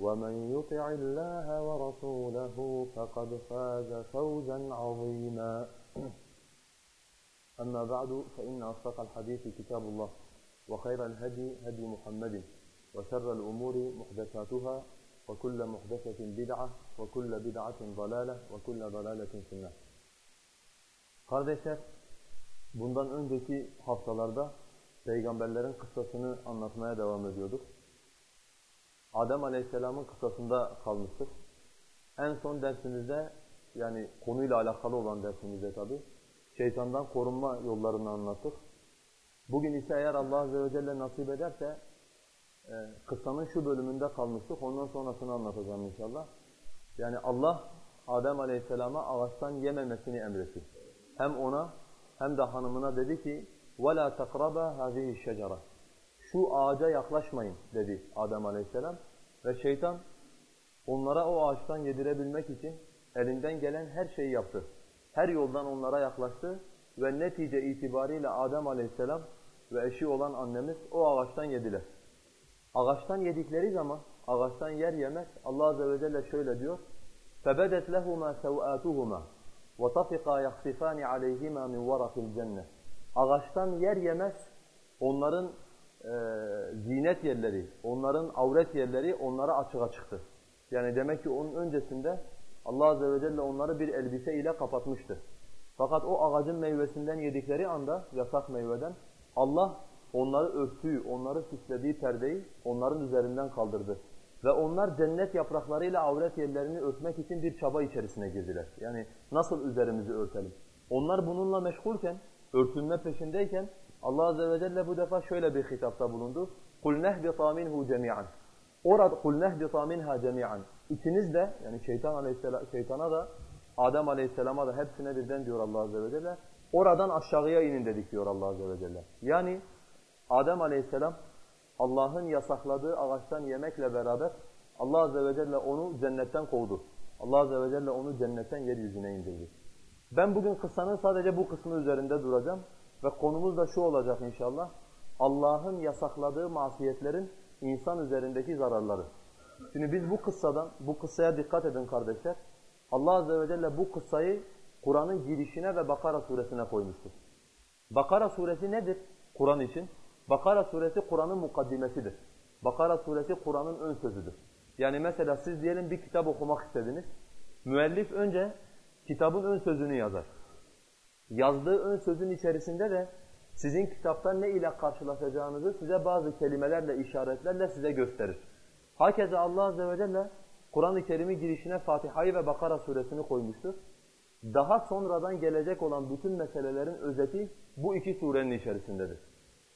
ومن يطع الله ورسوله فقد فاز فوزا عظيما أما بعد فإن أصدق الحديث كتاب الله وخير الهدي هدي محمد وشر الأمور محدثاتها وكل محدثة بدعة وكل بدعة ضلالة وكل ضلالة في النار Kardeşler, bundan önceki haftalarda peygamberlerin kıssasını anlatmaya devam ediyorduk. Adem Aleyhisselam'ın kıssasında kalmıştık. En son dersimizde, yani konuyla alakalı olan dersimizde tabi, şeytandan korunma yollarını anlattık. Bugün ise eğer Allah Azze ve Celle nasip ederse, e, kıssanın şu bölümünde kalmıştık, ondan sonrasını anlatacağım inşallah. Yani Allah, Adem Aleyhisselam'a ağaçtan yememesini emretti. Hem ona, hem de hanımına dedi ki, وَلَا تَقْرَبَا هَذِهِ الشَّجَرَةِ Şu ağaca yaklaşmayın dedi Adem Aleyhisselam. Ve şeytan onlara o ağaçtan yedirebilmek için elinden gelen her şeyi yaptı. Her yoldan onlara yaklaştı ve netice itibariyle Adem Aleyhisselam ve eşi olan annemiz o ağaçtan yediler. Ağaçtan yedikleri zaman, ağaçtan yer yemez Allah Azze ve Celle şöyle diyor. فَبَدَتْ لَهُمَا سَوْآتُهُمَا وَطَفِقَا يَخْصِفَانِ عَلَيْهِمَا مِنْ وَرَقِ الْجَنَّةِ Ağaçtan yer yemez onların e, zinet yerleri, onların avret yerleri onlara açığa çıktı. Yani demek ki onun öncesinde Allah Azze ve Celle onları bir elbise ile kapatmıştı. Fakat o ağacın meyvesinden yedikleri anda, yasak meyveden, Allah onları örttüğü, onları süslediği perdeyi onların üzerinden kaldırdı. Ve onlar cennet yapraklarıyla avret yerlerini örtmek için bir çaba içerisine girdiler. Yani nasıl üzerimizi örtelim? Onlar bununla meşgulken, örtünme peşindeyken Allah Azze ve Celle bu defa şöyle bir hitapta bulundu. قُلْ نَهْبِطَا مِنْهُ جَمِيعًا Orada قُلْ نَهْبِطَا مِنْهَا جَمِيعًا İkiniz de yani şeytan aleyhisselam, şeytana da Adem aleyhisselama da hepsine birden diyor Allah Azze ve Celle. Oradan aşağıya inin dedik diyor Allah Azze ve Celle. Yani Adem aleyhisselam Allah'ın yasakladığı ağaçtan yemekle beraber Allah Azze ve Celle onu cennetten kovdu. Allah Azze ve Celle onu cennetten yeryüzüne indirdi. Ben bugün kıssanın sadece bu kısmı üzerinde duracağım. Ve konumuz da şu olacak inşallah. Allah'ın yasakladığı masiyetlerin insan üzerindeki zararları. Şimdi biz bu kıssadan, bu kıssaya dikkat edin kardeşler. Allah Azze ve Celle bu kıssayı Kur'an'ın girişine ve Bakara suresine koymuştur. Bakara suresi nedir Kur'an için? Bakara suresi Kur'an'ın mukaddimesidir. Bakara suresi Kur'an'ın ön sözüdür. Yani mesela siz diyelim bir kitap okumak istediniz. Müellif önce kitabın ön sözünü yazar. Yazdığı ön sözün içerisinde de sizin kitaptan ne ile karşılaşacağınızı size bazı kelimelerle, işaretlerle size gösterir. Hakeza Allah Azze ve Celle Kur'an-ı Kerim'in girişine Fatiha'yı ve Bakara suresini koymuştur. Daha sonradan gelecek olan bütün meselelerin özeti bu iki surenin içerisindedir.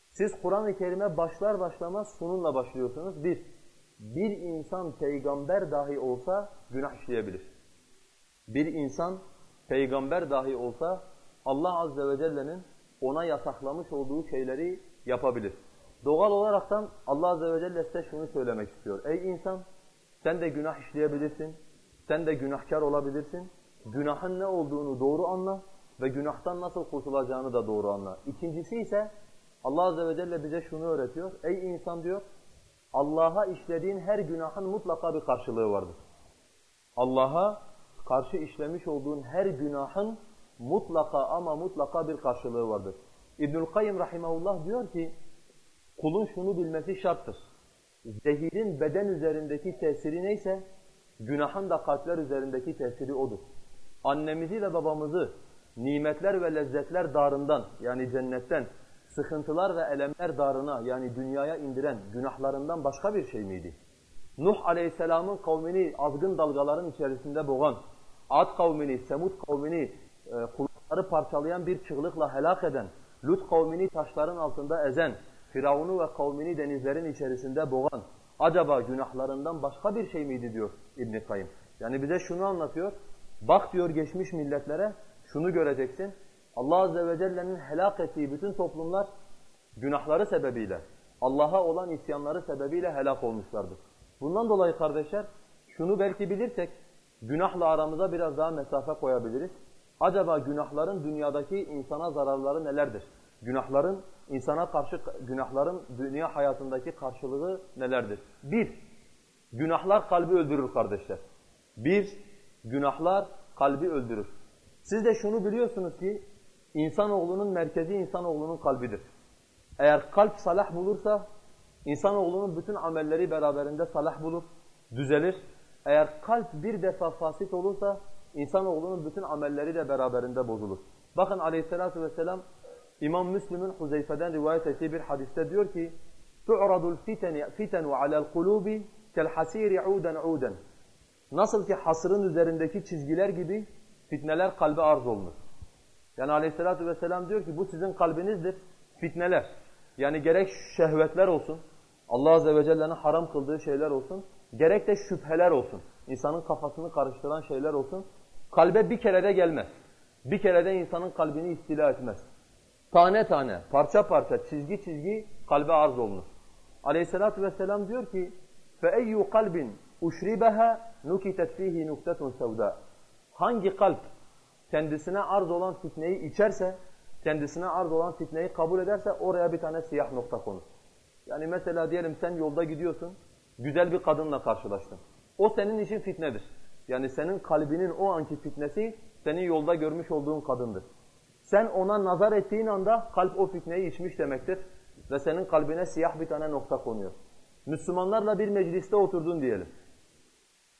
Siz Kur'an-ı Kerim'e başlar başlamaz şununla başlıyorsunuz. Bir, bir insan peygamber dahi olsa günah işleyebilir. Bir insan peygamber dahi olsa Allah Azze ve Celle'nin ona yasaklamış olduğu şeyleri yapabilir. Doğal olaraktan Allah Azze ve Celle size şunu söylemek istiyor. Ey insan sen de günah işleyebilirsin. Sen de günahkar olabilirsin. Günahın ne olduğunu doğru anla ve günahtan nasıl kurtulacağını da doğru anla. İkincisi ise Allah Azze ve Celle bize şunu öğretiyor. Ey insan diyor Allah'a işlediğin her günahın mutlaka bir karşılığı vardır. Allah'a karşı işlemiş olduğun her günahın mutlaka ama mutlaka bir karşılığı vardır. İbnül Kayyım rahimahullah diyor ki, kulun şunu bilmesi şarttır. Zehirin beden üzerindeki tesiri neyse, günahın da kalpler üzerindeki tesiri odur. Annemizi ve babamızı nimetler ve lezzetler darından yani cennetten sıkıntılar ve elemler darına yani dünyaya indiren günahlarından başka bir şey miydi? Nuh aleyhisselamın kavmini azgın dalgaların içerisinde boğan, Ad kavmini, Semud kavmini kulakları parçalayan bir çığlıkla helak eden, Lut kavmini taşların altında ezen, Firavun'u ve kavmini denizlerin içerisinde boğan, acaba günahlarından başka bir şey miydi diyor İbn-i Kayyım. Yani bize şunu anlatıyor, bak diyor geçmiş milletlere, şunu göreceksin, Allah Azze ve Celle'nin helak ettiği bütün toplumlar günahları sebebiyle, Allah'a olan isyanları sebebiyle helak olmuşlardır. Bundan dolayı kardeşler, şunu belki bilirsek, günahla aramıza biraz daha mesafe koyabiliriz. Acaba günahların dünyadaki insana zararları nelerdir? Günahların insana karşı günahların dünya hayatındaki karşılığı nelerdir? Bir, günahlar kalbi öldürür kardeşler. Bir, günahlar kalbi öldürür. Siz de şunu biliyorsunuz ki insanoğlunun merkezi insanoğlunun kalbidir. Eğer kalp salah bulursa insanoğlunun bütün amelleri beraberinde salah bulur, düzelir. Eğer kalp bir defa fasit olursa insanoğlunun bütün amelleri de beraberinde bozulur. Bakın aleyhissalatu vesselam İmam Müslim'in Huzeyfe'den rivayet ettiği bir hadiste diyor ki تُعْرَضُ الْفِتَنُ عَلَى الْقُلُوبِ كَالْحَسِيرِ عُودًا عُودًا Nasıl ki hasırın üzerindeki çizgiler gibi fitneler kalbe arz olunur. Yani aleyhissalatü vesselam diyor ki bu sizin kalbinizdir. Fitneler. Yani gerek şehvetler olsun, Allah Azze ve Celle'nin haram kıldığı şeyler olsun, gerek de şüpheler olsun. insanın kafasını karıştıran şeyler olsun. Kalbe bir kerede gelmez. Bir kerede insanın kalbini istila etmez. Tane tane, parça parça, çizgi çizgi kalbe arz olunur. Aleyhissalatu vesselam diyor ki: "Feeyyu kalbin uşribaha nukitet fihi nuktatun sevda." Hangi kalp kendisine arz olan fitneyi içerse, kendisine arz olan fitneyi kabul ederse oraya bir tane siyah nokta konur. Yani mesela diyelim sen yolda gidiyorsun, güzel bir kadınla karşılaştın. O senin için fitnedir. Yani senin kalbinin o anki fitnesi senin yolda görmüş olduğun kadındır. Sen ona nazar ettiğin anda kalp o fitneyi içmiş demektir. Ve senin kalbine siyah bir tane nokta konuyor. Müslümanlarla bir mecliste oturdun diyelim.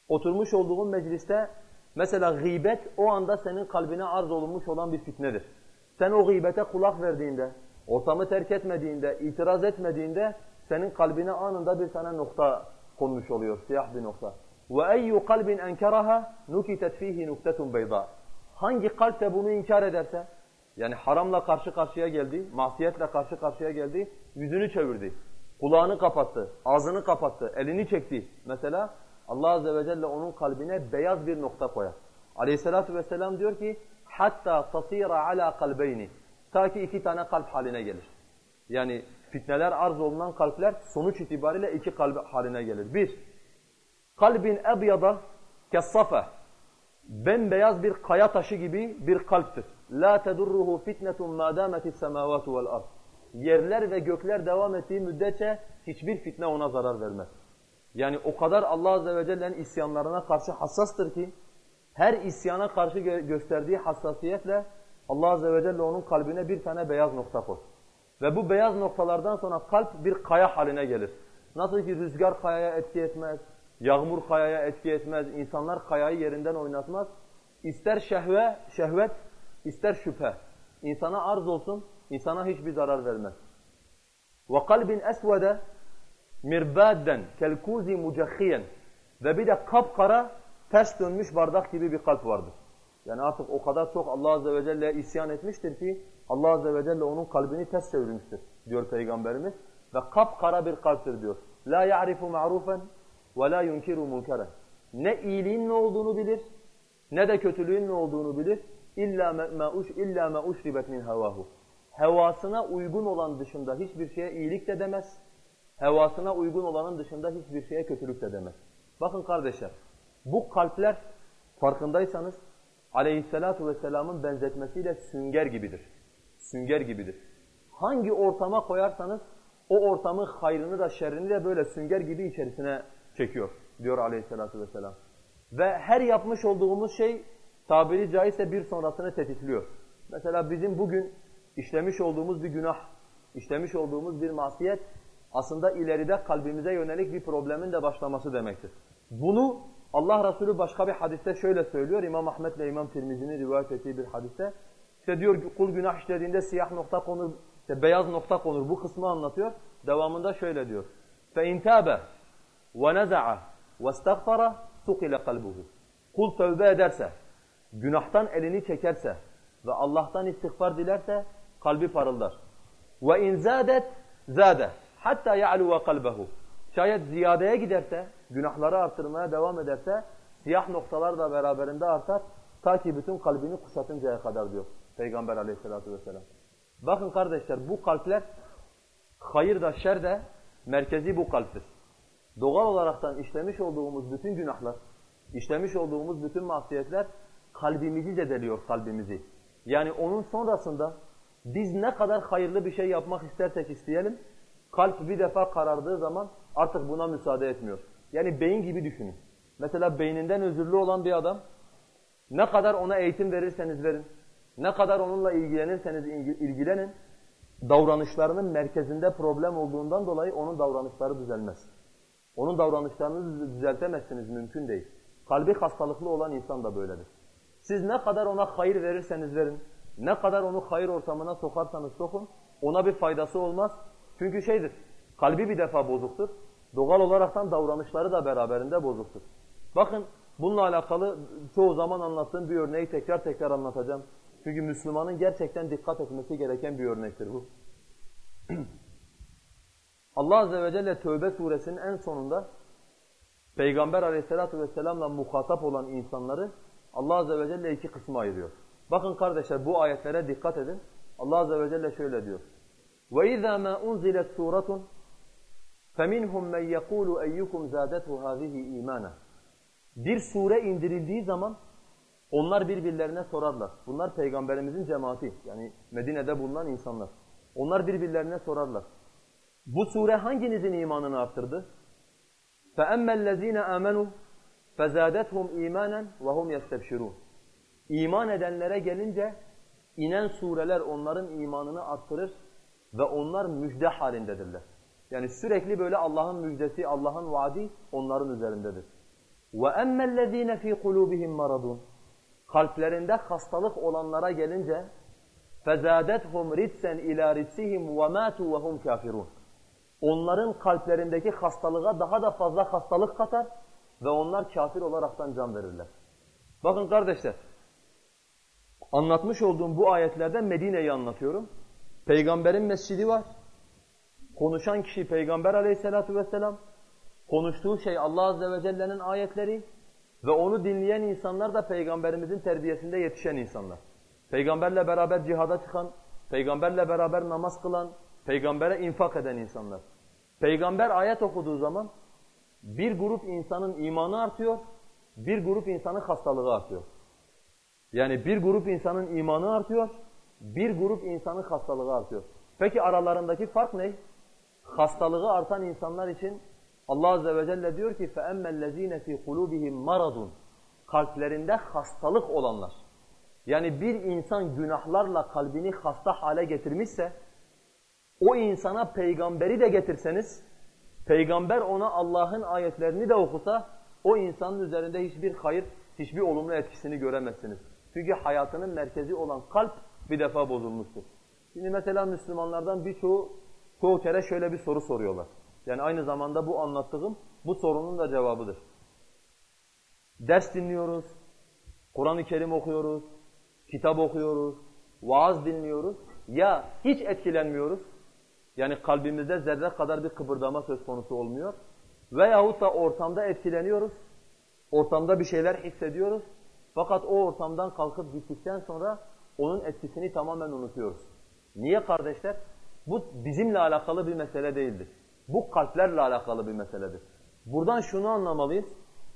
Oturmuş olduğun mecliste mesela gıybet o anda senin kalbine arz olunmuş olan bir fitnedir. Sen o gıybete kulak verdiğinde, ortamı terk etmediğinde, itiraz etmediğinde senin kalbine anında bir tane nokta konmuş oluyor, siyah bir nokta. وَاَيُّ قَلْبٍ اَنْكَرَهَا نُكِتَتْ ف۪يهِ نُكْتَةٌ بَيْضَى Hangi kalp de bunu inkar ederse, yani haramla karşı karşıya geldi, masiyetle karşı karşıya geldi, yüzünü çevirdi, kulağını kapattı, ağzını kapattı, elini çekti. Mesela Allah Azze ve Celle onun kalbine beyaz bir nokta koyar. Aleyhissalatu vesselam diyor ki, hatta tasira ala kalbeyni. Ta ki iki tane kalp haline gelir. Yani fitneler arz olunan kalpler sonuç itibariyle iki kalp haline gelir. Bir, kalbin ebyada kessafe. Bembeyaz bir kaya taşı gibi bir kalptir. La tedurruhu fitnetun ma dametis semavatu vel ard. Yerler ve gökler devam ettiği müddetçe hiçbir fitne ona zarar vermez. Yani o kadar Allah Azze ve Celle'nin isyanlarına karşı hassastır ki her isyana karşı gö gösterdiği hassasiyetle Allah Azze ve Celle onun kalbine bir tane beyaz nokta koy. Ve bu beyaz noktalardan sonra kalp bir kaya haline gelir. Nasıl ki rüzgar kayaya etki etmez, yağmur kayaya etki etmez, insanlar kayayı yerinden oynatmaz. İster şehve, şehvet, ister şüphe. İnsana arz olsun, insana hiçbir zarar vermez. وَقَلْبٍ أَسْوَدَ mirbadden kelkuzi mucahhiyen ve bir de kapkara ters dönmüş bardak gibi bir kalp vardır. Yani artık o kadar çok Allah Azze ve Celle'ye isyan etmiştir ki Allah Azze ve Celle onun kalbini ters çevirmiştir diyor Peygamberimiz. Ve kapkara bir kalptir diyor. La ya'rifu ma'rufen la yunkiru munkeren. Ne iyiliğin ne olduğunu bilir ne de kötülüğün ne olduğunu bilir. İlla ma uş illa ma uşribet min havahu. Hevasına uygun olan dışında hiçbir şeye iyilik de demez hevasına uygun olanın dışında hiçbir şeye kötülük de demez. Bakın kardeşler, bu kalpler farkındaysanız aleyhissalatu vesselamın benzetmesiyle sünger gibidir. Sünger gibidir. Hangi ortama koyarsanız o ortamın hayrını da şerrini de böyle sünger gibi içerisine çekiyor diyor aleyhissalatü vesselam. Ve her yapmış olduğumuz şey tabiri caizse bir sonrasını tetikliyor. Mesela bizim bugün işlemiş olduğumuz bir günah, işlemiş olduğumuz bir masiyet aslında ileride kalbimize yönelik bir problemin de başlaması demektir. Bunu Allah Resulü başka bir hadiste şöyle söylüyor. İmam Ahmet ile İmam Tirmizi'nin rivayet ettiği bir hadiste. İşte diyor kul günah işlediğinde siyah nokta konur, işte beyaz nokta konur. Bu kısmı anlatıyor. Devamında şöyle diyor. فَاِنْ تَابَ وَنَزَعَ وَاسْتَغْفَرَ سُقِلَ قَلْبُهُ Kul tövbe ederse, günahtan elini çekerse ve Allah'tan istiğfar dilerse kalbi parıldar. وَاِنْ زَادَتْ زَادَ hatta يَعْلُوَ قَلْبَهُ Şayet ziyadeye giderse, günahları artırmaya devam ederse siyah noktalar da beraberinde artar ta ki bütün kalbini kuşatıncaya kadar diyor Peygamber aleyhissalatü vesselam. Bakın kardeşler bu kalpler hayır da şer de merkezi bu kalptir. Doğal olaraktan işlemiş olduğumuz bütün günahlar, işlemiş olduğumuz bütün masiyetler kalbimizi zedeliyor kalbimizi. Yani onun sonrasında biz ne kadar hayırlı bir şey yapmak istersek isteyelim, kalp bir defa karardığı zaman artık buna müsaade etmiyor. Yani beyin gibi düşünün. Mesela beyninden özürlü olan bir adam, ne kadar ona eğitim verirseniz verin, ne kadar onunla ilgilenirseniz ilgilenin, davranışlarının merkezinde problem olduğundan dolayı onun davranışları düzelmez. Onun davranışlarını düzeltemezsiniz, mümkün değil. Kalbi hastalıklı olan insan da böyledir. Siz ne kadar ona hayır verirseniz verin, ne kadar onu hayır ortamına sokarsanız sokun, ona bir faydası olmaz. Çünkü şeydir, kalbi bir defa bozuktur. Doğal olaraktan davranışları da beraberinde bozuktur. Bakın bununla alakalı çoğu zaman anlattığım bir örneği tekrar tekrar anlatacağım. Çünkü Müslümanın gerçekten dikkat etmesi gereken bir örnektir bu. Allah Azze ve Celle Tövbe suresinin en sonunda Peygamber aleyhissalatü vesselamla muhatap olan insanları Allah Azze ve Celle iki kısma ayırıyor. Bakın kardeşler bu ayetlere dikkat edin. Allah Azze ve Celle şöyle diyor. وَاِذَا مَا اُنْزِلَتْ سُورَةٌ فَمِنْهُمْ مَنْ يَقُولُ اَيُّكُمْ زَادَتْهُ هَذِهِ اِيمَانًا Bir sure indirildiği zaman onlar birbirlerine sorarlar. Bunlar peygamberimizin cemaati. Yani Medine'de bulunan insanlar. Onlar birbirlerine sorarlar. Bu sure hanginizin imanını arttırdı? فَأَمَّا الَّذ۪ينَ آمَنُوا فَزَادَتْهُمْ اِيمَانًا وَهُمْ يَسْتَبْشِرُونَ İman edenlere gelince inen sureler onların imanını arttırır ve onlar müjde halindedirler. Yani sürekli böyle Allah'ın müjdesi, Allah'ın vaadi onların üzerindedir. وَأَمَّا الَّذ۪ينَ ف۪ي قُلُوبِهِمْ مَرَضٌ Kalplerinde hastalık olanlara gelince فَزَادَتْهُمْ رِدْسًا اِلَى رِدْسِهِمْ وَمَاتُوا وَهُمْ كَافِرُونَ Onların kalplerindeki hastalığa daha da fazla hastalık katar ve onlar kafir olaraktan can verirler. Bakın kardeşler, anlatmış olduğum bu ayetlerden Medine'yi anlatıyorum. Peygamberin mescidi var. Konuşan kişi Peygamber aleyhissalatu vesselam. Konuştuğu şey Allah azze ve celle'nin ayetleri ve onu dinleyen insanlar da Peygamberimizin terbiyesinde yetişen insanlar. Peygamberle beraber cihada çıkan, peygamberle beraber namaz kılan, peygambere infak eden insanlar. Peygamber ayet okuduğu zaman bir grup insanın imanı artıyor, bir grup insanın hastalığı artıyor. Yani bir grup insanın imanı artıyor, bir grup insanın hastalığı artıyor. Peki aralarındaki fark ne? Hastalığı artan insanlar için Allah Azze ve Celle diyor ki فَاَمَّا الَّذ۪ينَ ف۪ي قُلُوبِهِمْ مَرَضٌ Kalplerinde hastalık olanlar. Yani bir insan günahlarla kalbini hasta hale getirmişse, o insana peygamberi de getirseniz, peygamber ona Allah'ın ayetlerini de okusa, o insanın üzerinde hiçbir hayır, hiçbir olumlu etkisini göremezsiniz. Çünkü hayatının merkezi olan kalp bir defa bozulmuştur. Şimdi mesela Müslümanlardan birçoğu çoğu kere şöyle bir soru soruyorlar. Yani aynı zamanda bu anlattığım bu sorunun da cevabıdır. Ders dinliyoruz, Kur'an-ı Kerim okuyoruz, kitap okuyoruz, vaaz dinliyoruz. Ya hiç etkilenmiyoruz, yani kalbimizde zerre kadar bir kıpırdama söz konusu olmuyor. Veyahut da ortamda etkileniyoruz, ortamda bir şeyler hissediyoruz. Fakat o ortamdan kalkıp gittikten sonra onun etkisini tamamen unutuyoruz. Niye kardeşler? Bu bizimle alakalı bir mesele değildir. Bu kalplerle alakalı bir meseledir. Buradan şunu anlamalıyız.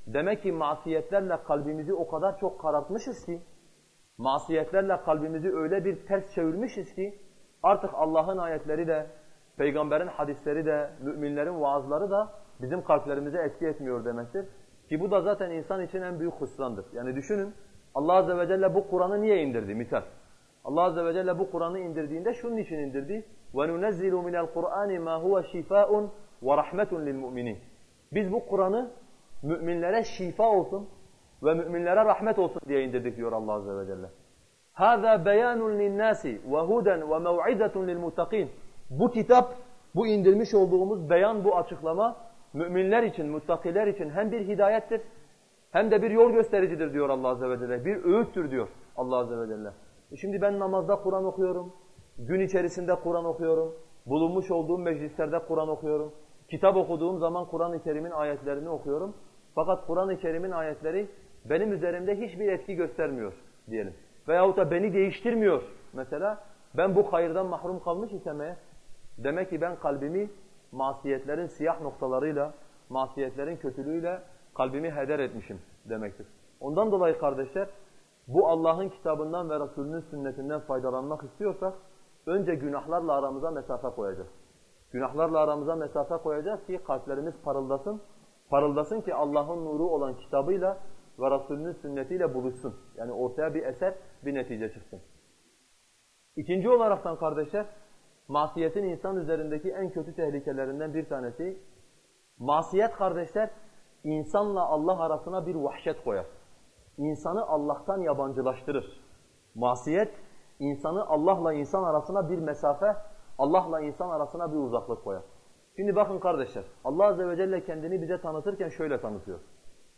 Demek ki masiyetlerle kalbimizi o kadar çok karartmışız ki, masiyetlerle kalbimizi öyle bir ters çevirmişiz ki, artık Allah'ın ayetleri de, peygamberin hadisleri de, müminlerin vaazları da bizim kalplerimize etki etmiyor demektir. Ki bu da zaten insan için en büyük husrandır. Yani düşünün Allah Azze ve Celle bu Kur'an'ı niye indirdi? Misal. Allah Azze ve Celle bu Kur'an'ı indirdiğinde şunun için indirdi. وَنُنَزِّلُ مِنَ الْقُرْآنِ مَا هُوَ شِفَاءٌ وَرَحْمَةٌ لِلْمُؤْمِنِينَ Biz bu Kur'an'ı müminlere şifa olsun ve müminlere rahmet olsun diye indirdik diyor Allah Azze ve Celle. هَذَا بَيَانٌ لِلنَّاسِ وَهُدًا وَمَوْعِدَةٌ لِلْمُتَّقِينَ bu kitap, bu indirmiş olduğumuz beyan, bu açıklama müminler için, muttakiler için hem bir hidayettir hem de bir yol göstericidir diyor Allah Azze ve Celle. Bir öğüttür diyor Allah Azze ve Celle. E şimdi ben namazda Kur'an okuyorum, gün içerisinde Kur'an okuyorum, bulunmuş olduğum meclislerde Kur'an okuyorum, kitap okuduğum zaman Kur'an-ı Kerim'in ayetlerini okuyorum. Fakat Kur'an-ı Kerim'in ayetleri benim üzerimde hiçbir etki göstermiyor diyelim. Veyahut da beni değiştirmiyor mesela. Ben bu hayırdan mahrum kalmış isem demek ki ben kalbimi masiyetlerin siyah noktalarıyla, masiyetlerin kötülüğüyle kalbimi heder etmişim demektir. Ondan dolayı kardeşler, bu Allah'ın kitabından ve Resulünün sünnetinden faydalanmak istiyorsak, önce günahlarla aramıza mesafe koyacağız. Günahlarla aramıza mesafe koyacağız ki kalplerimiz parıldasın. Parıldasın ki Allah'ın nuru olan kitabıyla ve Resulünün sünnetiyle buluşsun. Yani ortaya bir eser, bir netice çıksın. İkinci olaraktan kardeşler, masiyetin insan üzerindeki en kötü tehlikelerinden bir tanesi, masiyet kardeşler, insanla Allah arasına bir vahşet koyar. İnsanı Allah'tan yabancılaştırır. Masiyet, insanı Allah'la insan arasına bir mesafe, Allah'la insan arasına bir uzaklık koyar. Şimdi bakın kardeşler, Allah Azze ve Celle kendini bize tanıtırken şöyle tanıtıyor.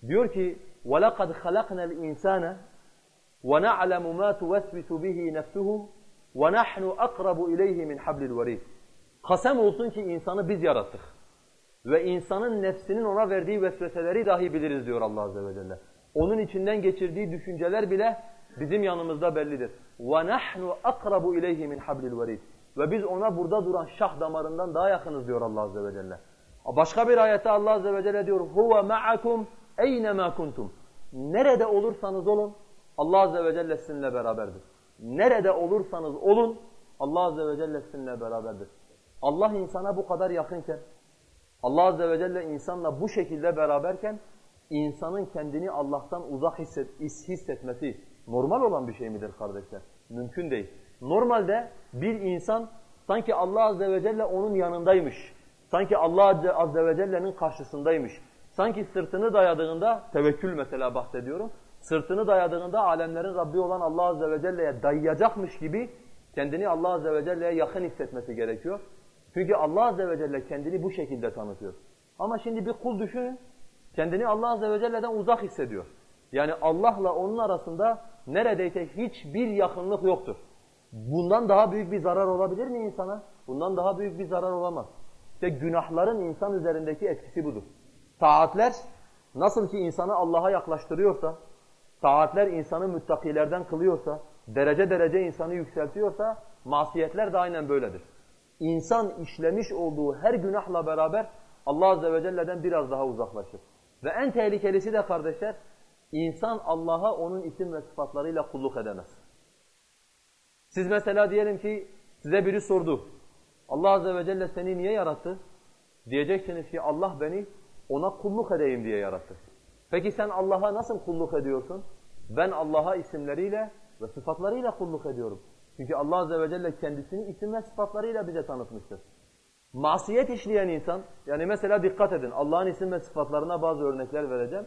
Diyor ki, وَلَقَدْ خَلَقْنَا الْاِنْسَانَ وَنَعْلَمُ مَا تُوَسْوِسُ بِهِ نَفْسُهُ وَنَحْنُ أَقْرَبُ اِلَيْهِ مِنْ حَبْلِ الْوَرِيدِ Kasem olsun ki insanı biz yarattık. Ve insanın nefsinin ona verdiği vesveseleri dahi biliriz diyor Allah Azze ve Celle. Onun içinden geçirdiği düşünceler bile bizim yanımızda bellidir. وَنَحْنُ أَقْرَبُ اِلَيْهِ مِنْ حَبْلِ الْوَرِيدِ Ve biz ona burada duran şah damarından daha yakınız diyor Allah Azze ve Celle. Başka bir ayette Allah Azze ve Celle diyor هُوَ مَعَكُمْ اَيْنَمَا كُنْتُمْ Nerede olursanız olun Allah Azze ve Celle sizinle beraberdir. Nerede olursanız olun Allah Azze ve Celle sizinle beraberdir. Allah insana bu kadar yakınken, Allah Azze ve Celle insanla bu şekilde beraberken insanın kendini Allah'tan uzak hisset, hissetmesi normal olan bir şey midir kardeşler? Mümkün değil. Normalde bir insan sanki Allah Azze ve Celle onun yanındaymış, sanki Allah Azze ve Celle'nin karşısındaymış, sanki sırtını dayadığında, tevekkül mesela bahsediyorum, sırtını dayadığında alemlerin Rabbi olan Allah Azze ve Celle'ye dayayacakmış gibi kendini Allah Azze ve Celle'ye yakın hissetmesi gerekiyor. Çünkü Allah Azze ve Celle kendini bu şekilde tanıtıyor. Ama şimdi bir kul düşünün, kendini Allah Azze ve Celle'den uzak hissediyor. Yani Allah'la onun arasında neredeyse hiçbir yakınlık yoktur. Bundan daha büyük bir zarar olabilir mi insana? Bundan daha büyük bir zarar olamaz. İşte günahların insan üzerindeki etkisi budur. Taatler nasıl ki insanı Allah'a yaklaştırıyorsa, taatler insanı müttakilerden kılıyorsa, derece derece insanı yükseltiyorsa, masiyetler de aynen böyledir. İnsan işlemiş olduğu her günahla beraber Allah Azze ve Celle'den biraz daha uzaklaşır. Ve en tehlikelisi de kardeşler, insan Allah'a onun isim ve sıfatlarıyla kulluk edemez. Siz mesela diyelim ki size biri sordu. Allah Azze ve Celle seni niye yarattı? Diyeceksiniz ki Allah beni ona kulluk edeyim diye yarattı. Peki sen Allah'a nasıl kulluk ediyorsun? Ben Allah'a isimleriyle ve sıfatlarıyla kulluk ediyorum. Çünkü Allah Azze ve Celle kendisini isim ve sıfatlarıyla bize tanıtmıştır. Masiyet işleyen insan, yani mesela dikkat edin Allah'ın isim ve sıfatlarına bazı örnekler vereceğim.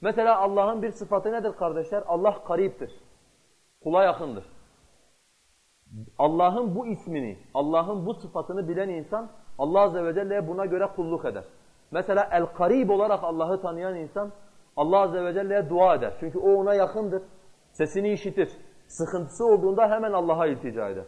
Mesela Allah'ın bir sıfatı nedir kardeşler? Allah kariptir. Kula yakındır. Allah'ın bu ismini, Allah'ın bu sıfatını bilen insan Allah Azze ve Celle'ye buna göre kulluk eder. Mesela el-karib olarak Allah'ı tanıyan insan Allah Azze ve Celle'ye dua eder. Çünkü o ona yakındır. Sesini işitir. Sıkıntısı olduğunda hemen Allah'a iltica eder.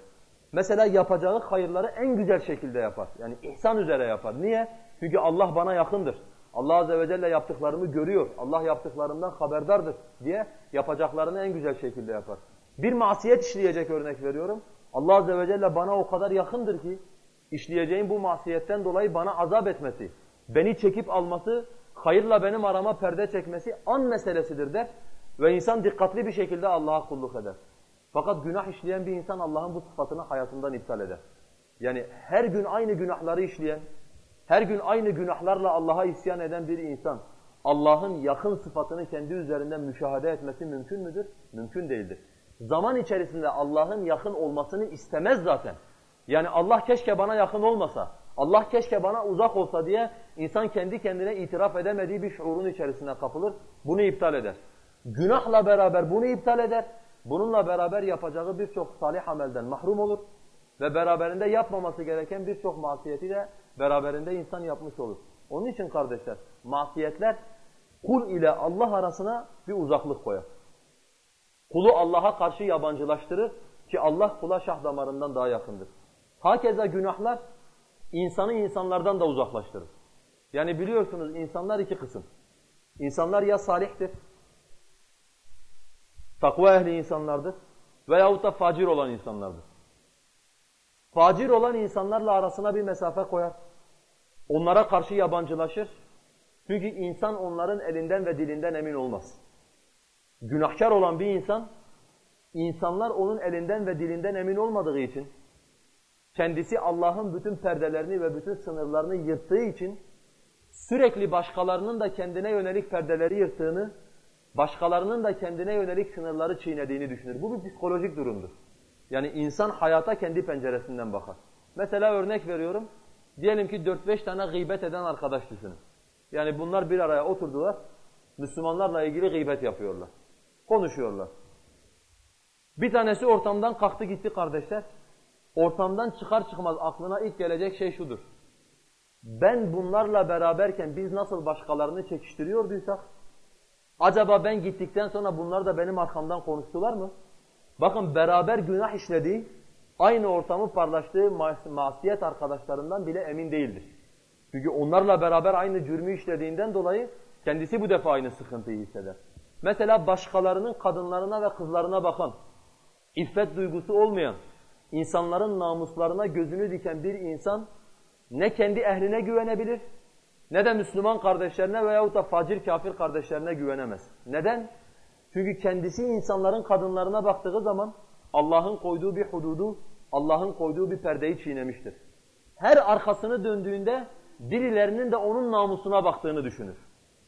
Mesela yapacağı hayırları en güzel şekilde yapar. Yani ihsan üzere yapar. Niye? Çünkü Allah bana yakındır. Allah Azze ve Celle yaptıklarımı görüyor. Allah yaptıklarımdan haberdardır diye yapacaklarını en güzel şekilde yapar. Bir masiyet işleyecek örnek veriyorum. Allah Azze ve Celle bana o kadar yakındır ki işleyeceğim bu masiyetten dolayı bana azap etmesi, beni çekip alması, hayırla benim arama perde çekmesi an meselesidir der. Ve insan dikkatli bir şekilde Allah'a kulluk eder. Fakat günah işleyen bir insan Allah'ın bu sıfatını hayatından iptal eder. Yani her gün aynı günahları işleyen, her gün aynı günahlarla Allah'a isyan eden bir insan Allah'ın yakın sıfatını kendi üzerinden müşahede etmesi mümkün müdür? Mümkün değildir. Zaman içerisinde Allah'ın yakın olmasını istemez zaten. Yani Allah keşke bana yakın olmasa, Allah keşke bana uzak olsa diye insan kendi kendine itiraf edemediği bir şuurun içerisine kapılır. Bunu iptal eder. Günahla beraber bunu iptal eder. Bununla beraber yapacağı birçok salih amelden mahrum olur. Ve beraberinde yapmaması gereken birçok masiyeti de beraberinde insan yapmış olur. Onun için kardeşler masiyetler kul ile Allah arasına bir uzaklık koyar. Kulu Allah'a karşı yabancılaştırır ki Allah kula şah damarından daha yakındır. Hakeza günahlar insanı insanlardan da uzaklaştırır. Yani biliyorsunuz insanlar iki kısım. İnsanlar ya salihtir, takva ehli insanlardır veyahut da facir olan insanlardır. Facir olan insanlarla arasına bir mesafe koyar. Onlara karşı yabancılaşır. Çünkü insan onların elinden ve dilinden emin olmaz. Günahkar olan bir insan, insanlar onun elinden ve dilinden emin olmadığı için, kendisi Allah'ın bütün perdelerini ve bütün sınırlarını yırttığı için, sürekli başkalarının da kendine yönelik perdeleri yırttığını, başkalarının da kendine yönelik sınırları çiğnediğini düşünür. Bu bir psikolojik durumdur. Yani insan hayata kendi penceresinden bakar. Mesela örnek veriyorum. Diyelim ki 4-5 tane gıybet eden arkadaş düşünün. Yani bunlar bir araya oturdular. Müslümanlarla ilgili gıybet yapıyorlar. Konuşuyorlar. Bir tanesi ortamdan kalktı gitti kardeşler. Ortamdan çıkar çıkmaz aklına ilk gelecek şey şudur. Ben bunlarla beraberken biz nasıl başkalarını çekiştiriyorduysak, acaba ben gittikten sonra bunlar da benim arkamdan konuştular mı? Bakın beraber günah işlediği, aynı ortamı parlaştığı masiyet arkadaşlarından bile emin değildir. Çünkü onlarla beraber aynı cürmü işlediğinden dolayı kendisi bu defa aynı sıkıntıyı hisseder. Mesela başkalarının kadınlarına ve kızlarına bakan, iffet duygusu olmayan, insanların namuslarına gözünü diken bir insan ne kendi ehline güvenebilir ne de Müslüman kardeşlerine veyahut da facir kafir kardeşlerine güvenemez. Neden? Çünkü kendisi insanların kadınlarına baktığı zaman Allah'ın koyduğu bir hududu, Allah'ın koyduğu bir perdeyi çiğnemiştir. Her arkasını döndüğünde birilerinin de onun namusuna baktığını düşünür.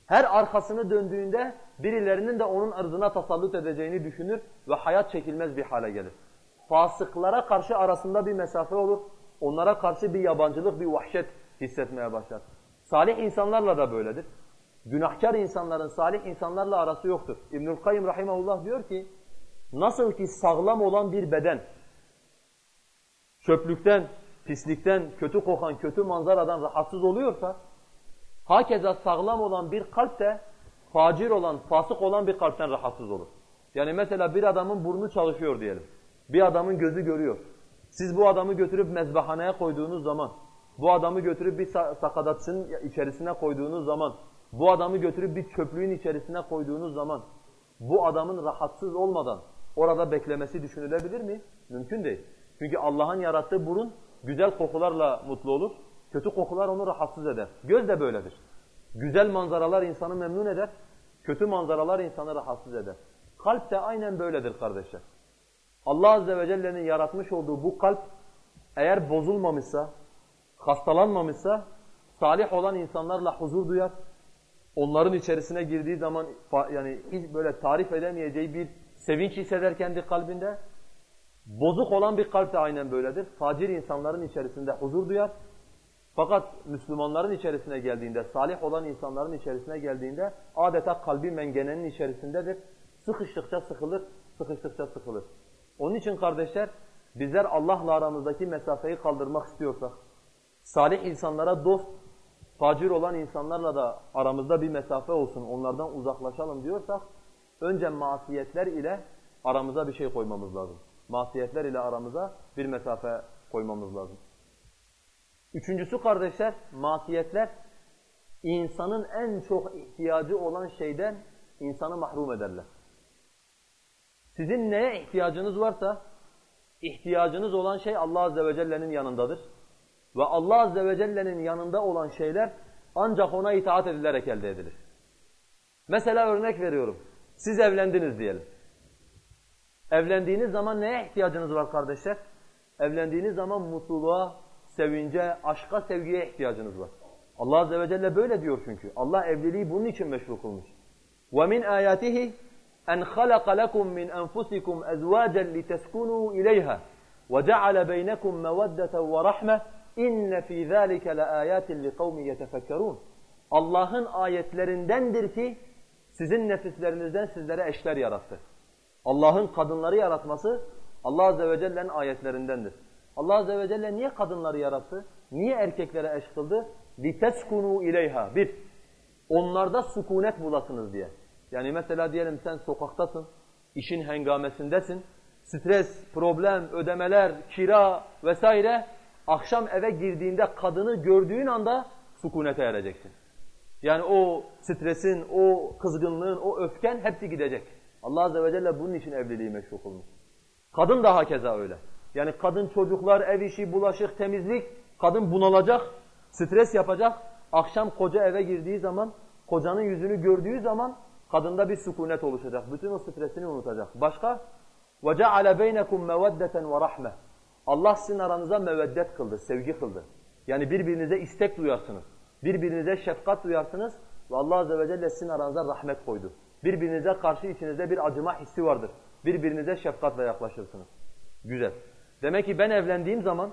Her arkasını döndüğünde birilerinin de onun ırzına tasallut edeceğini düşünür ve hayat çekilmez bir hale gelir. Fasıklara karşı arasında bir mesafe olur. Onlara karşı bir yabancılık, bir vahşet hissetmeye başlar. Salih insanlarla da böyledir. Günahkar insanların salih insanlarla arası yoktur. İbnül Kayyım rahimahullah diyor ki, nasıl ki sağlam olan bir beden, çöplükten, pislikten, kötü kokan, kötü manzaradan rahatsız oluyorsa, hakeza sağlam olan bir kalp de facir olan, fasık olan bir kalpten rahatsız olur. Yani mesela bir adamın burnu çalışıyor diyelim. Bir adamın gözü görüyor. Siz bu adamı götürüp mezbahaneye koyduğunuz zaman, bu adamı götürüp bir sakadatsın içerisine koyduğunuz zaman, bu adamı götürüp bir çöplüğün içerisine koyduğunuz zaman, bu adamın rahatsız olmadan orada beklemesi düşünülebilir mi? Mümkün değil. Çünkü Allah'ın yarattığı burun güzel kokularla mutlu olur. Kötü kokular onu rahatsız eder. Göz de böyledir. Güzel manzaralar insanı memnun eder. Kötü manzaralar insanı rahatsız eder. Kalp de aynen böyledir kardeşler. Allah Azze ve Celle'nin yaratmış olduğu bu kalp eğer bozulmamışsa, hastalanmamışsa salih olan insanlarla huzur duyar. Onların içerisine girdiği zaman yani hiç böyle tarif edemeyeceği bir sevinç hisseder kendi kalbinde. Bozuk olan bir kalp de aynen böyledir. Facir insanların içerisinde huzur duyar. Fakat Müslümanların içerisine geldiğinde, salih olan insanların içerisine geldiğinde adeta kalbi mengenenin içerisindedir. Sıkıştıkça sıkılır, sıkıştıkça sıkılır. Onun için kardeşler bizler Allah'la aramızdaki mesafeyi kaldırmak istiyorsak, salih insanlara dost, facir olan insanlarla da aramızda bir mesafe olsun, onlardan uzaklaşalım diyorsak, önce masiyetler ile aramıza bir şey koymamız lazım. Masiyetler ile aramıza bir mesafe koymamız lazım. Üçüncüsü kardeşler, masiyetler insanın en çok ihtiyacı olan şeyden insanı mahrum ederler. Sizin neye ihtiyacınız varsa, ihtiyacınız olan şey Allah Azze ve Celle'nin yanındadır. Ve Allah Azze ve Celle'nin yanında olan şeyler ancak ona itaat edilerek elde edilir. Mesela örnek veriyorum. Siz evlendiniz diyelim. Evlendiğiniz zaman neye ihtiyacınız var kardeşler? Evlendiğiniz zaman mutluluğa, sevince, aşka, sevgiye ihtiyacınız var. Allah Azze ve Celle böyle diyor çünkü. Allah evliliği bunun için meşru kılmış. وَمِنْ آيَاتِهِ أَنْ خَلَقَ لَكُم مِّنْ أَنفُسِكُمْ أَزْوَاجًا لِتَسْكُنُوا إِلَيْهَا وَجَعَلَ بَيْنَكُم مَّوَدَّةً وَرَحْمَةً إِنَّ فِي ذَٰلِكَ لَآيَاتٍ لِقَوْمٍ يَتَفَكَّرُونَ Allah'ın ayetlerindendir ki sizin nefislerinizden sizlere eşler yarattı. Allah'ın kadınları yaratması Allah Azze ve Celle'nin ayetlerindendir. Allah Azze ve Celle niye kadınları yarattı? Niye erkeklere eş kıldı? لِتَسْكُنُوا اِلَيْهَا Bir, onlarda sükunet bulasınız diye. Yani mesela diyelim sen sokaktasın, işin hengamesindesin, stres, problem, ödemeler, kira vesaire, akşam eve girdiğinde kadını gördüğün anda sükunete ereceksin. Yani o stresin, o kızgınlığın, o öfken hepsi gidecek. Allah Azze ve Celle bunun için evliliği meşru kılmış. Kadın daha keza öyle. Yani kadın çocuklar, ev işi, bulaşık, temizlik, kadın bunalacak, stres yapacak. Akşam koca eve girdiği zaman, kocanın yüzünü gördüğü zaman kadında bir sükunet oluşacak. Bütün o stresini unutacak. Başka? وَجَعَلَ بَيْنَكُمْ مَوَدَّةً وَرَحْمَةً Allah sizin aranıza meveddet kıldı, sevgi kıldı. Yani birbirinize istek duyarsınız. Birbirinize şefkat duyarsınız ve Allah Azze ve Celle sizin aranıza rahmet koydu. Birbirinize karşı içinizde bir acıma hissi vardır. Birbirinize şefkatle yaklaşırsınız. Güzel. Demek ki ben evlendiğim zaman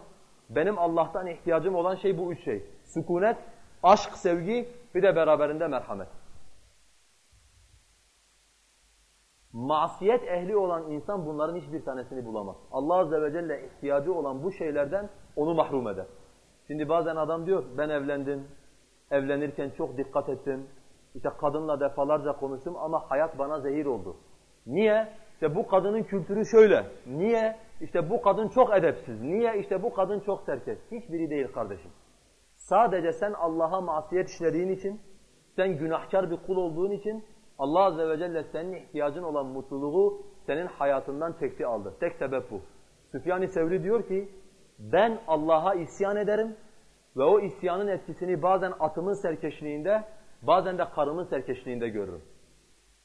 benim Allah'tan ihtiyacım olan şey bu üç şey. Sükunet, aşk, sevgi bir de beraberinde merhamet. Masiyet ehli olan insan bunların hiçbir tanesini bulamaz. Allah Azze ve Celle ihtiyacı olan bu şeylerden onu mahrum eder. Şimdi bazen adam diyor ben evlendim, evlenirken çok dikkat ettim, işte kadınla defalarca konuştum ama hayat bana zehir oldu. Niye? İşte bu kadının kültürü şöyle. Niye? İşte bu kadın çok edepsiz. Niye? İşte bu kadın çok serket. Hiçbiri değil kardeşim. Sadece sen Allah'a masiyet işlediğin için, sen günahkar bir kul olduğun için Allah Azze ve Celle senin ihtiyacın olan mutluluğu senin hayatından çekti aldı. Tek sebep bu. Süfyan-ı Sevri diyor ki, ben Allah'a isyan ederim ve o isyanın etkisini bazen atımın serkeşliğinde, bazen de karımın serkeşliğinde görürüm.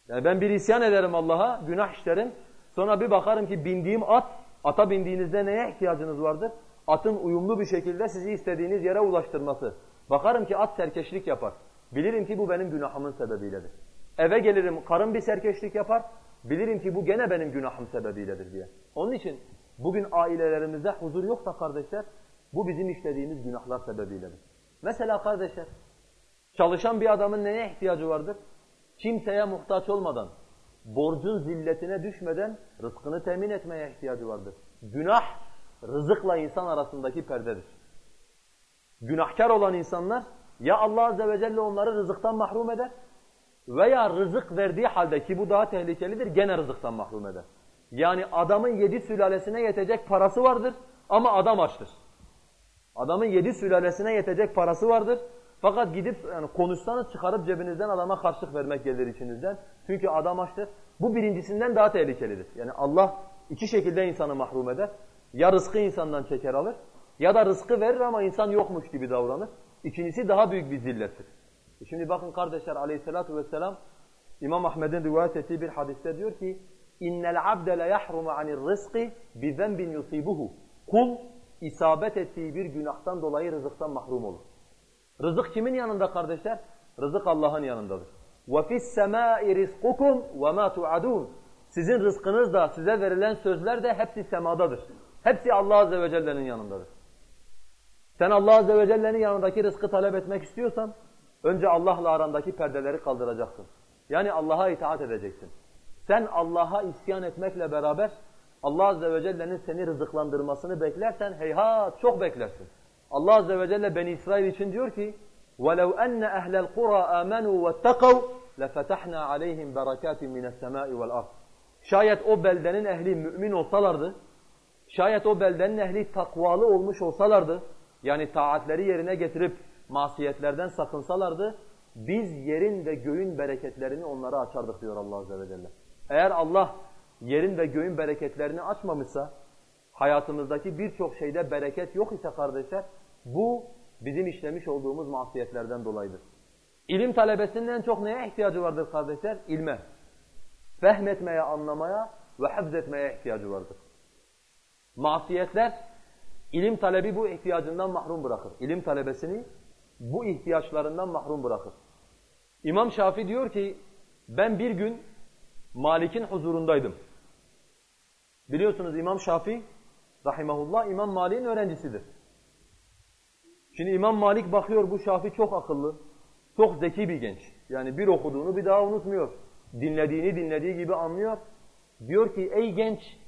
Yani ben bir isyan ederim Allah'a, günah işlerim. Sonra bir bakarım ki bindiğim at, ata bindiğinizde neye ihtiyacınız vardır? Atın uyumlu bir şekilde sizi istediğiniz yere ulaştırması. Bakarım ki at serkeşlik yapar. Bilirim ki bu benim günahımın sebebiyledir. Eve gelirim, karım bir serkeşlik yapar. Bilirim ki bu gene benim günahım sebebiyledir diye. Onun için bugün ailelerimizde huzur yoksa kardeşler, bu bizim işlediğimiz günahlar sebebiyledir. Mesela kardeşler, çalışan bir adamın neye ihtiyacı vardır? Kimseye muhtaç olmadan, borcun zilletine düşmeden rızkını temin etmeye ihtiyacı vardır. Günah, rızıkla insan arasındaki perdedir. Günahkar olan insanlar ya Allah Azze ve Celle onları rızıktan mahrum eder veya rızık verdiği halde ki bu daha tehlikelidir gene rızıktan mahrum eder. Yani adamın yedi sülalesine yetecek parası vardır ama adam açtır. Adamın yedi sülalesine yetecek parası vardır. Fakat gidip yani konuşsanız çıkarıp cebinizden adama karşılık vermek gelir içinizden. Çünkü adam açtır. Bu birincisinden daha tehlikelidir. Yani Allah iki şekilde insanı mahrum eder. Ya rızkı insandan çeker alır ya da rızkı verir ama insan yokmuş gibi davranır. İkincisi daha büyük bir zillettir. E şimdi bakın kardeşler aleyhissalatu vesselam İmam Ahmed'in rivayet ettiği bir hadiste diyor ki innel abde le yahrumu anir rızkı bi zenbin yusibuhu. Kul isabet ettiği bir günahtan dolayı rızıktan mahrum olur. Rızık kimin yanında kardeşler? Rızık Allah'ın yanındadır. وَفِي السَّمَاءِ رِزْقُكُمْ وَمَا تُعَدُونَ Sizin rızkınız da, size verilen sözler de hepsi semadadır. Hepsi Allah Azze ve Celle'nin yanındadır. Sen Allah Azze ve Celle'nin yanındaki rızkı talep etmek istiyorsan, önce Allah'la arandaki perdeleri kaldıracaksın. Yani Allah'a itaat edeceksin. Sen Allah'a isyan etmekle beraber, Allah Azze ve Celle'nin seni rızıklandırmasını beklersen, heyhat çok beklersin. Allah Azze ve Celle Beni İsrail için diyor ki وَلَوْ أَنَّ أَهْلَ الْقُرَى آمَنُوا وَاتَّقَوْا لَفَتَحْنَا عَلَيْهِمْ بَرَكَاتٍ مِنَ السَّمَاءِ وَالْأَرْضِ Şayet o beldenin ehli mümin olsalardı, şayet o beldenin ehli takvalı olmuş olsalardı, yani taatleri yerine getirip masiyetlerden sakınsalardı, biz yerin ve göğün bereketlerini onlara açardık diyor Allah Azze ve Celle. Eğer Allah yerin ve göğün bereketlerini açmamışsa, hayatımızdaki birçok şeyde bereket yok ise kardeşler, bu bizim işlemiş olduğumuz masiyetlerden dolayıdır. İlim talebesinin en çok neye ihtiyacı vardır kardeşler? İlme. Fehmetmeye, anlamaya ve hafzetmeye ihtiyacı vardır. Masiyetler İlim talebi bu ihtiyacından mahrum bırakır. İlim talebesini bu ihtiyaçlarından mahrum bırakır. İmam Şafii diyor ki ben bir gün Malik'in huzurundaydım. Biliyorsunuz İmam Şafii rahimahullah İmam Malik'in öğrencisidir. Şimdi İmam Malik bakıyor bu Şafii çok akıllı, çok zeki bir genç. Yani bir okuduğunu bir daha unutmuyor. Dinlediğini dinlediği gibi anlıyor. Diyor ki ey genç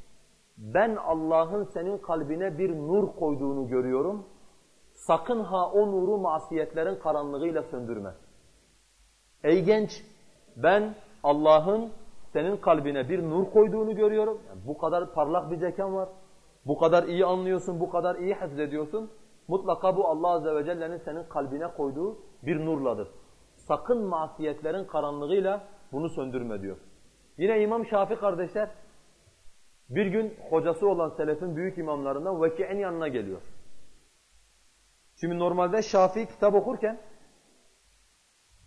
ben Allah'ın senin kalbine bir nur koyduğunu görüyorum. Sakın ha o nuru masiyetlerin karanlığıyla söndürme. Ey genç ben Allah'ın senin kalbine bir nur koyduğunu görüyorum. Yani bu kadar parlak bir zekan var. Bu kadar iyi anlıyorsun, bu kadar iyi ediyorsun. Mutlaka bu Allah Azze ve Celle'nin senin kalbine koyduğu bir nurladır. Sakın masiyetlerin karanlığıyla bunu söndürme diyor. Yine İmam Şafi kardeşler bir gün hocası olan selefin büyük imamlarından Veki'in yanına geliyor. Şimdi normalde Şafii kitap okurken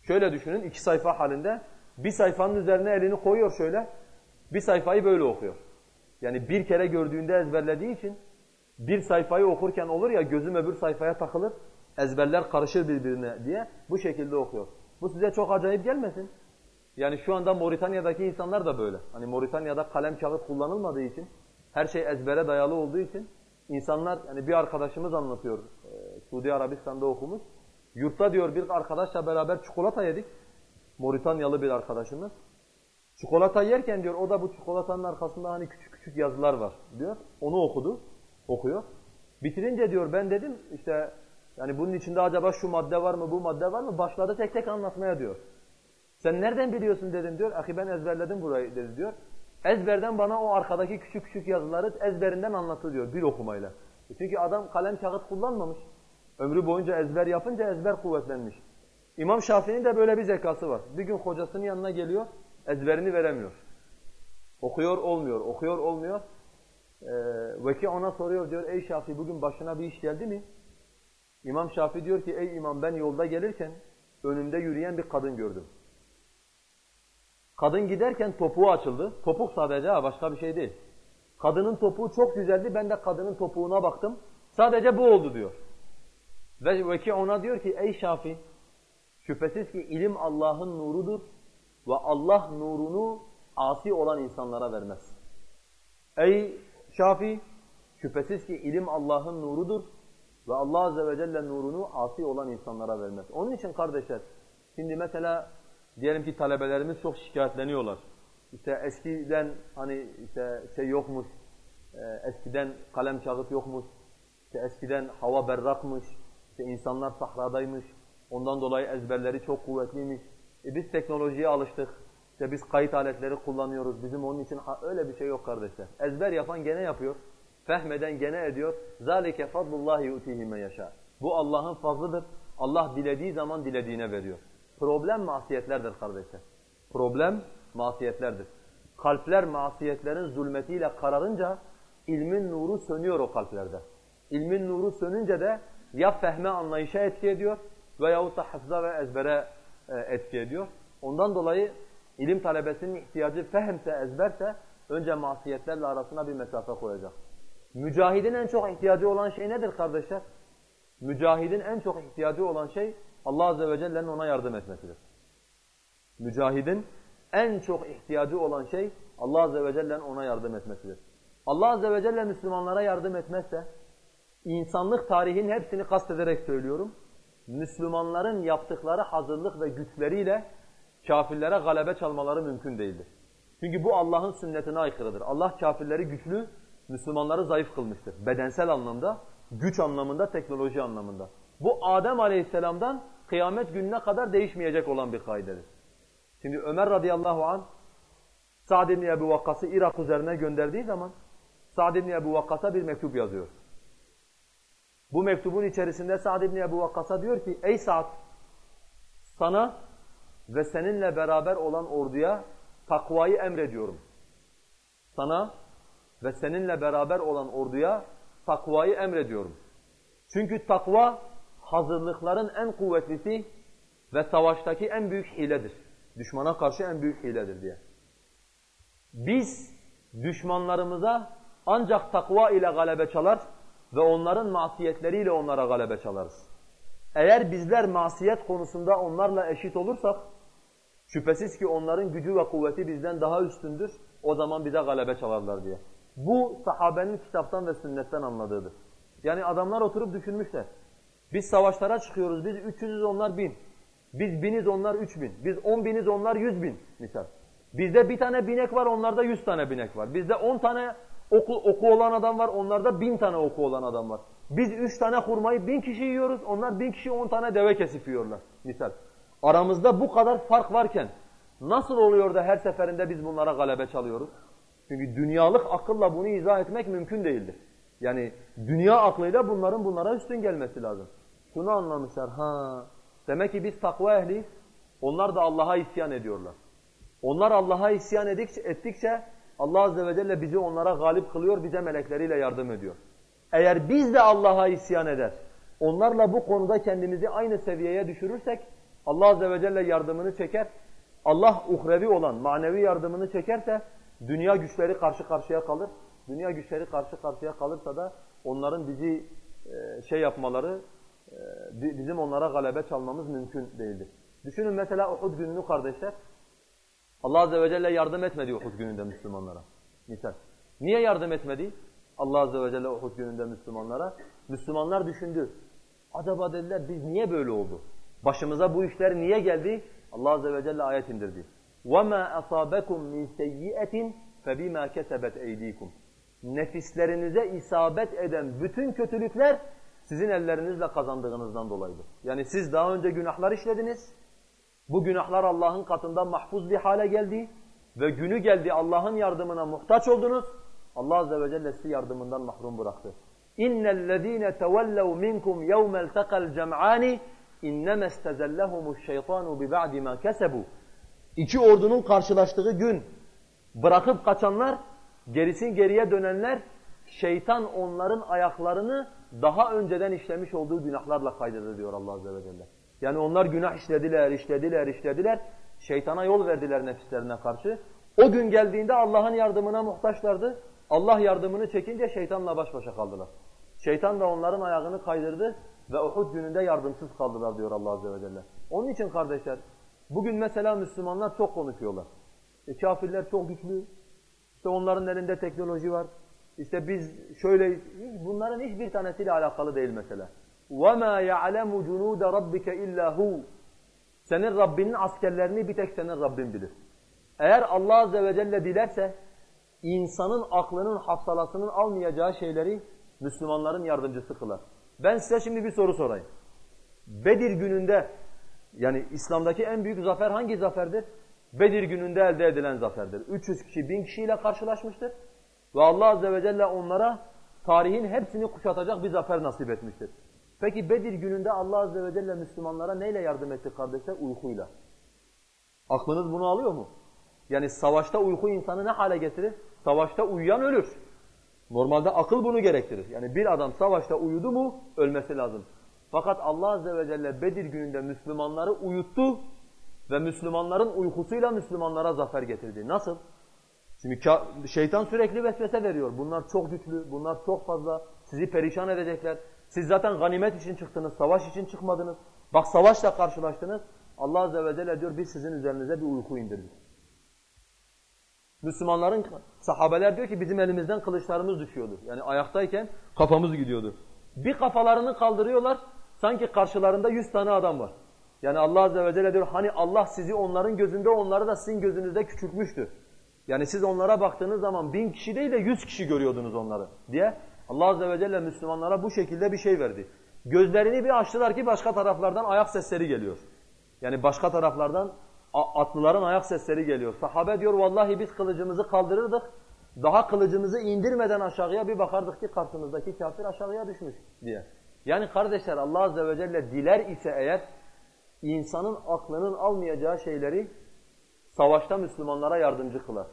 şöyle düşünün iki sayfa halinde bir sayfanın üzerine elini koyuyor şöyle bir sayfayı böyle okuyor. Yani bir kere gördüğünde ezberlediği için bir sayfayı okurken olur ya gözüm öbür sayfaya takılır ezberler karışır birbirine diye bu şekilde okuyor. Bu size çok acayip gelmesin. Yani şu anda Moritanya'daki insanlar da böyle. Hani Moritanya'da kalem kağıt kullanılmadığı için, her şey ezbere dayalı olduğu için insanlar, yani bir arkadaşımız anlatıyor, e, Suudi Arabistan'da okumuş. Yurtta diyor bir arkadaşla beraber çikolata yedik. Moritanyalı bir arkadaşımız. Çikolata yerken diyor o da bu çikolatanın arkasında hani küçük küçük yazılar var diyor. Onu okudu, okuyor. Bitirince diyor ben dedim işte yani bunun içinde acaba şu madde var mı, bu madde var mı? Başladı tek tek anlatmaya diyor. Sen nereden biliyorsun dedim diyor. Ahi ben ezberledim burayı dedi diyor. Ezberden bana o arkadaki küçük küçük yazıları ezberinden anlattı diyor bir okumayla. E çünkü adam kalem kağıt kullanmamış. Ömrü boyunca ezber yapınca ezber kuvvetlenmiş. İmam Şafii'nin de böyle bir zekası var. Bir gün hocasının yanına geliyor, ezberini veremiyor. Okuyor olmuyor, okuyor olmuyor. Ee, Veki ona soruyor diyor, ey Şafii bugün başına bir iş geldi mi? İmam Şafii diyor ki, ey imam ben yolda gelirken önümde yürüyen bir kadın gördüm. Kadın giderken topuğu açıldı. Topuk sadece ha başka bir şey değil. Kadının topuğu çok güzeldi. Ben de kadının topuğuna baktım. Sadece bu oldu diyor. Ve Veki ona diyor ki ey Şafi şüphesiz ki ilim Allah'ın nurudur ve Allah nurunu asi olan insanlara vermez. Ey Şafi şüphesiz ki ilim Allah'ın nurudur ve Allah Azze ve Celle nurunu asi olan insanlara vermez. Onun için kardeşler şimdi mesela Diyelim ki talebelerimiz çok şikayetleniyorlar. İşte eskiden hani işte şey yokmuş, e, eskiden kalem kağıt yokmuş, işte eskiden hava berrakmış, işte insanlar sahradaymış, ondan dolayı ezberleri çok kuvvetliymiş. E biz teknolojiye alıştık, işte biz kayıt aletleri kullanıyoruz, bizim onun için öyle bir şey yok kardeşler. Ezber yapan gene yapıyor, fehmeden gene ediyor. ذَٰلِكَ فَضْلُ اللّٰهِ يُؤْتِهِ مَنْ يَشَاءُ Bu Allah'ın fazlıdır. Allah dilediği zaman dilediğine veriyor. Problem masiyetlerdir kardeşler. Problem masiyetlerdir. Kalpler masiyetlerin zulmetiyle kararınca ilmin nuru sönüyor o kalplerde. İlmin nuru sönünce de ya fehme anlayışa etki ediyor veyahut da hafıza ve ezbere e, etki ediyor. Ondan dolayı ilim talebesinin ihtiyacı fehmse, ezberse önce masiyetlerle arasına bir mesafe koyacak. Mücahidin en çok ihtiyacı olan şey nedir kardeşler? Mücahidin en çok ihtiyacı olan şey Allah Azze ve Celle'nin ona yardım etmesidir. Mücahidin en çok ihtiyacı olan şey Allah Azze ve Celle'nin ona yardım etmesidir. Allah Azze ve Celle Müslümanlara yardım etmezse, insanlık tarihinin hepsini kastederek söylüyorum, Müslümanların yaptıkları hazırlık ve güçleriyle kafirlere galebe çalmaları mümkün değildir. Çünkü bu Allah'ın sünnetine aykırıdır. Allah kafirleri güçlü, Müslümanları zayıf kılmıştır. Bedensel anlamda, güç anlamında, teknoloji anlamında. Bu Adem Aleyhisselam'dan kıyamet gününe kadar değişmeyecek olan bir kaidedir. Şimdi Ömer radıyallahu an Sa'd ibn Ebu Vakkas'ı Irak üzerine gönderdiği zaman Sa'd ibn Ebu Vakkas'a bir mektup yazıyor. Bu mektubun içerisinde Sa'd ibn Ebu Vakkas'a diyor ki ey Sa'd sana ve seninle beraber olan orduya takvayı emrediyorum. Sana ve seninle beraber olan orduya takvayı emrediyorum. Çünkü takva hazırlıkların en kuvvetlisi ve savaştaki en büyük hiledir. Düşmana karşı en büyük hiledir diye. Biz düşmanlarımıza ancak takva ile galebe çalar ve onların masiyetleriyle onlara galebe çalarız. Eğer bizler masiyet konusunda onlarla eşit olursak, şüphesiz ki onların gücü ve kuvveti bizden daha üstündür, o zaman bize galebe çalarlar diye. Bu sahabenin kitaptan ve sünnetten anladığıdır. Yani adamlar oturup düşünmüşler. Biz savaşlara çıkıyoruz, biz 300'üz onlar 1000. Biz biniz onlar 3000. Biz 10 biniz onlar 100 bin misal. Bizde bir tane binek var onlarda 100 tane binek var. Bizde 10 tane oku, oku olan adam var onlarda 1000 tane oku olan adam var. Biz 3 tane hurmayı 1000 kişi yiyoruz onlar 1000 kişi 10 tane deve kesip yiyorlar misal. Aramızda bu kadar fark varken nasıl oluyor da her seferinde biz bunlara galebe çalıyoruz? Çünkü dünyalık akılla bunu izah etmek mümkün değildir. Yani dünya aklıyla bunların bunlara üstün gelmesi lazım. Şunu anlamışlar. Ha, demek ki biz takva ehliyiz. Onlar da Allah'a isyan ediyorlar. Onlar Allah'a isyan edikçe, ettikçe Allah Azze ve Celle bizi onlara galip kılıyor, bize melekleriyle yardım ediyor. Eğer biz de Allah'a isyan eder, onlarla bu konuda kendimizi aynı seviyeye düşürürsek Allah Azze ve Celle yardımını çeker. Allah uhrevi olan manevi yardımını çekerse dünya güçleri karşı karşıya kalır. Dünya güçleri karşı karşıya kalırsa da onların bizi e, şey yapmaları, e, bizim onlara galebe çalmamız mümkün değildir. Düşünün mesela Uhud gününü kardeşler. Allah Azze ve Celle yardım etmedi Uhud gününde Müslümanlara. Misal. Niye yardım etmedi? Allah Azze ve Celle Uhud gününde Müslümanlara. Müslümanlar düşündü. Acaba dediler biz niye böyle oldu? Başımıza bu işler niye geldi? Allah Azze ve Celle ayet indirdi. وَمَا أَصَابَكُمْ مِنْ سَيِّئَةٍ فَبِمَا كَسَبَتْ اَيْد۪يكُمْ Nefislerinize isabet eden bütün kötülükler sizin ellerinizle kazandığınızdan dolayıdır. Yani siz daha önce günahlar işlediniz. Bu günahlar Allah'ın katında mahfuz bir hale geldi. Ve günü geldi Allah'ın yardımına muhtaç oldunuz. Allah Azze ve Celle sizi yardımından mahrum bıraktı. اِنَّ الَّذ۪ينَ تَوَلَّوْا مِنْكُمْ يَوْمَ الْتَقَى الْجَمْعَانِ اِنَّمَا اسْتَزَلَّهُمُ الشَّيْطَانُ بِبَعْدِ مَا كَسَبُوا İki ordunun karşılaştığı gün bırakıp kaçanlar, gerisin geriye dönenler, şeytan onların ayaklarını daha önceden işlemiş olduğu günahlarla kaydeder diyor Allah Azze ve Celle. Yani onlar günah işlediler, işlediler, işlediler. Şeytana yol verdiler nefislerine karşı. O gün geldiğinde Allah'ın yardımına muhtaçlardı. Allah yardımını çekince şeytanla baş başa kaldılar. Şeytan da onların ayağını kaydırdı ve Uhud gününde yardımsız kaldılar diyor Allah Azze ve Celle. Onun için kardeşler, bugün mesela Müslümanlar çok konuşuyorlar. E, kafirler çok güçlü, işte onların elinde teknoloji var. İşte biz şöyle, bunların hiçbir tanesiyle alakalı değil mesela. وَمَا يَعْلَمُ جُنُودَ رَبِّكَ اِلَّا هُ Senin Rabbinin askerlerini bir tek senin Rabbin bilir. Eğer Allah Azze ve Celle dilerse, insanın aklının hafsalasının almayacağı şeyleri Müslümanların yardımcısı kılar. Ben size şimdi bir soru sorayım. Bedir gününde, yani İslam'daki en büyük zafer hangi zaferdir? Bedir gününde elde edilen zaferdir. 300 kişi, 1000 kişiyle karşılaşmıştır. Ve Allah Azze ve Celle onlara tarihin hepsini kuşatacak bir zafer nasip etmiştir. Peki Bedir gününde Allah Azze ve Celle Müslümanlara neyle yardım etti kardeşler? Uykuyla. Aklınız bunu alıyor mu? Yani savaşta uyku insanı ne hale getirir? Savaşta uyuyan ölür. Normalde akıl bunu gerektirir. Yani bir adam savaşta uyudu mu ölmesi lazım. Fakat Allah Azze ve Celle Bedir gününde Müslümanları uyuttu ve Müslümanların uykusuyla Müslümanlara zafer getirdi. Nasıl? Şimdi şeytan sürekli vesvese veriyor. Bunlar çok güçlü, bunlar çok fazla, sizi perişan edecekler. Siz zaten ganimet için çıktınız, savaş için çıkmadınız. Bak savaşla karşılaştınız. Allah Azze ve Celle diyor biz sizin üzerinize bir uyku indirdik. Müslümanların, sahabeler diyor ki bizim elimizden kılıçlarımız düşüyordu. Yani ayaktayken kafamız gidiyordu. Bir kafalarını kaldırıyorlar, sanki karşılarında yüz tane adam var. Yani Allah Azze ve Celle diyor hani Allah sizi onların gözünde onları da sizin gözünüzde küçültmüştü. Yani siz onlara baktığınız zaman bin kişi değil de yüz kişi görüyordunuz onları diye Allah Azze ve Celle Müslümanlara bu şekilde bir şey verdi. Gözlerini bir açtılar ki başka taraflardan ayak sesleri geliyor. Yani başka taraflardan atlıların ayak sesleri geliyor. Sahabe diyor vallahi biz kılıcımızı kaldırırdık. Daha kılıcımızı indirmeden aşağıya bir bakardık ki karşımızdaki kafir aşağıya düşmüş diye. Yani kardeşler Allah Azze ve Celle diler ise eğer insanın aklının almayacağı şeyleri savaşta Müslümanlara yardımcı kılar.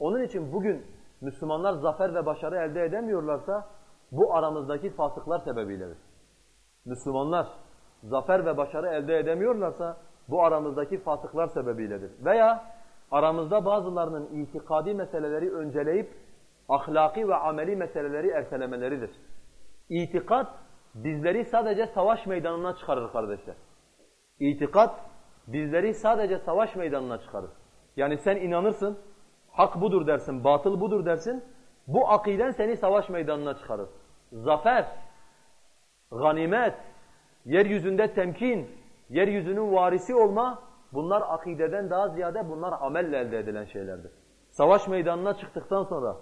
Onun için bugün Müslümanlar zafer ve başarı elde edemiyorlarsa bu aramızdaki fasıklar sebebiyledir. Müslümanlar zafer ve başarı elde edemiyorlarsa bu aramızdaki fasıklar sebebiyledir. Veya aramızda bazılarının itikadi meseleleri önceleyip ahlaki ve ameli meseleleri ertelemeleridir. İtikat bizleri sadece savaş meydanına çıkarır kardeşler. İtikat bizleri sadece savaş meydanına çıkarır. Yani sen inanırsın, hak budur dersin, batıl budur dersin. Bu akiden seni savaş meydanına çıkarır. Zafer, ganimet, yeryüzünde temkin, yeryüzünün varisi olma bunlar akideden daha ziyade bunlar amelle elde edilen şeylerdir. Savaş meydanına çıktıktan sonra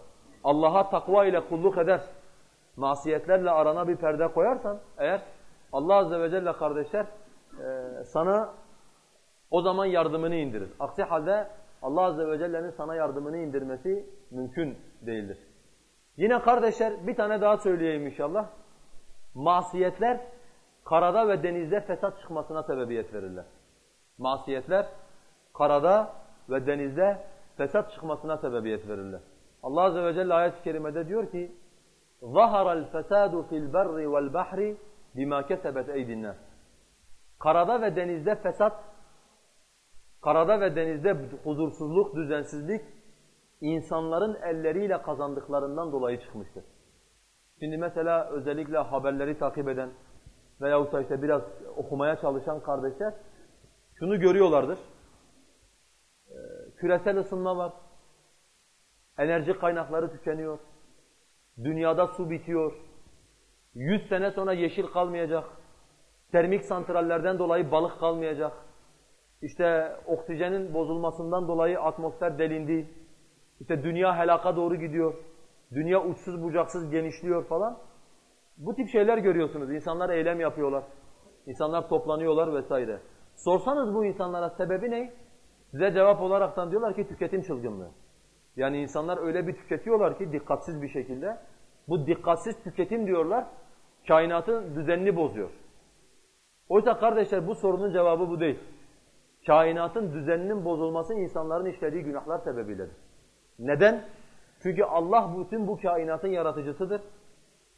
Allah'a takva ile kulluk eder, masiyetlerle arana bir perde koyarsan eğer Allah Azze ve Celle kardeşler sana o zaman yardımını indirir. Aksi halde Allah Azze ve Celle'nin sana yardımını indirmesi mümkün değildir. Yine kardeşler bir tane daha söyleyeyim inşallah. Masiyetler karada ve denizde fesat çıkmasına sebebiyet verirler. Masiyetler karada ve denizde fesat çıkmasına sebebiyet verirler. Allah Azze ve Celle ayet-i kerimede diyor ki ظَهَرَ الْفَسَادُ فِي الْبَرِّ وَالْبَحْرِ بِمَا كَسَبَتْ اَيْدِ النَّاسِ Karada ve denizde fesat, karada ve denizde huzursuzluk, düzensizlik insanların elleriyle kazandıklarından dolayı çıkmıştır. Şimdi mesela özellikle haberleri takip eden veyahut da işte biraz okumaya çalışan kardeşler şunu görüyorlardır. Ee, küresel ısınma var. Enerji kaynakları tükeniyor. Dünyada su bitiyor. Yüz sene sonra yeşil kalmayacak. Termik santrallerden dolayı balık kalmayacak. İşte oksijenin bozulmasından dolayı atmosfer delindi. İşte dünya helaka doğru gidiyor. Dünya uçsuz bucaksız genişliyor falan. Bu tip şeyler görüyorsunuz. İnsanlar eylem yapıyorlar. İnsanlar toplanıyorlar vesaire. Sorsanız bu insanlara sebebi ne? Size cevap olaraktan diyorlar ki tüketim çılgınlığı. Yani insanlar öyle bir tüketiyorlar ki dikkatsiz bir şekilde. Bu dikkatsiz tüketim diyorlar, kainatın düzenini bozuyor. Oysa kardeşler bu sorunun cevabı bu değil. Kainatın düzeninin bozulması insanların işlediği günahlar sebebiyledir. Neden? Çünkü Allah bütün bu kainatın yaratıcısıdır.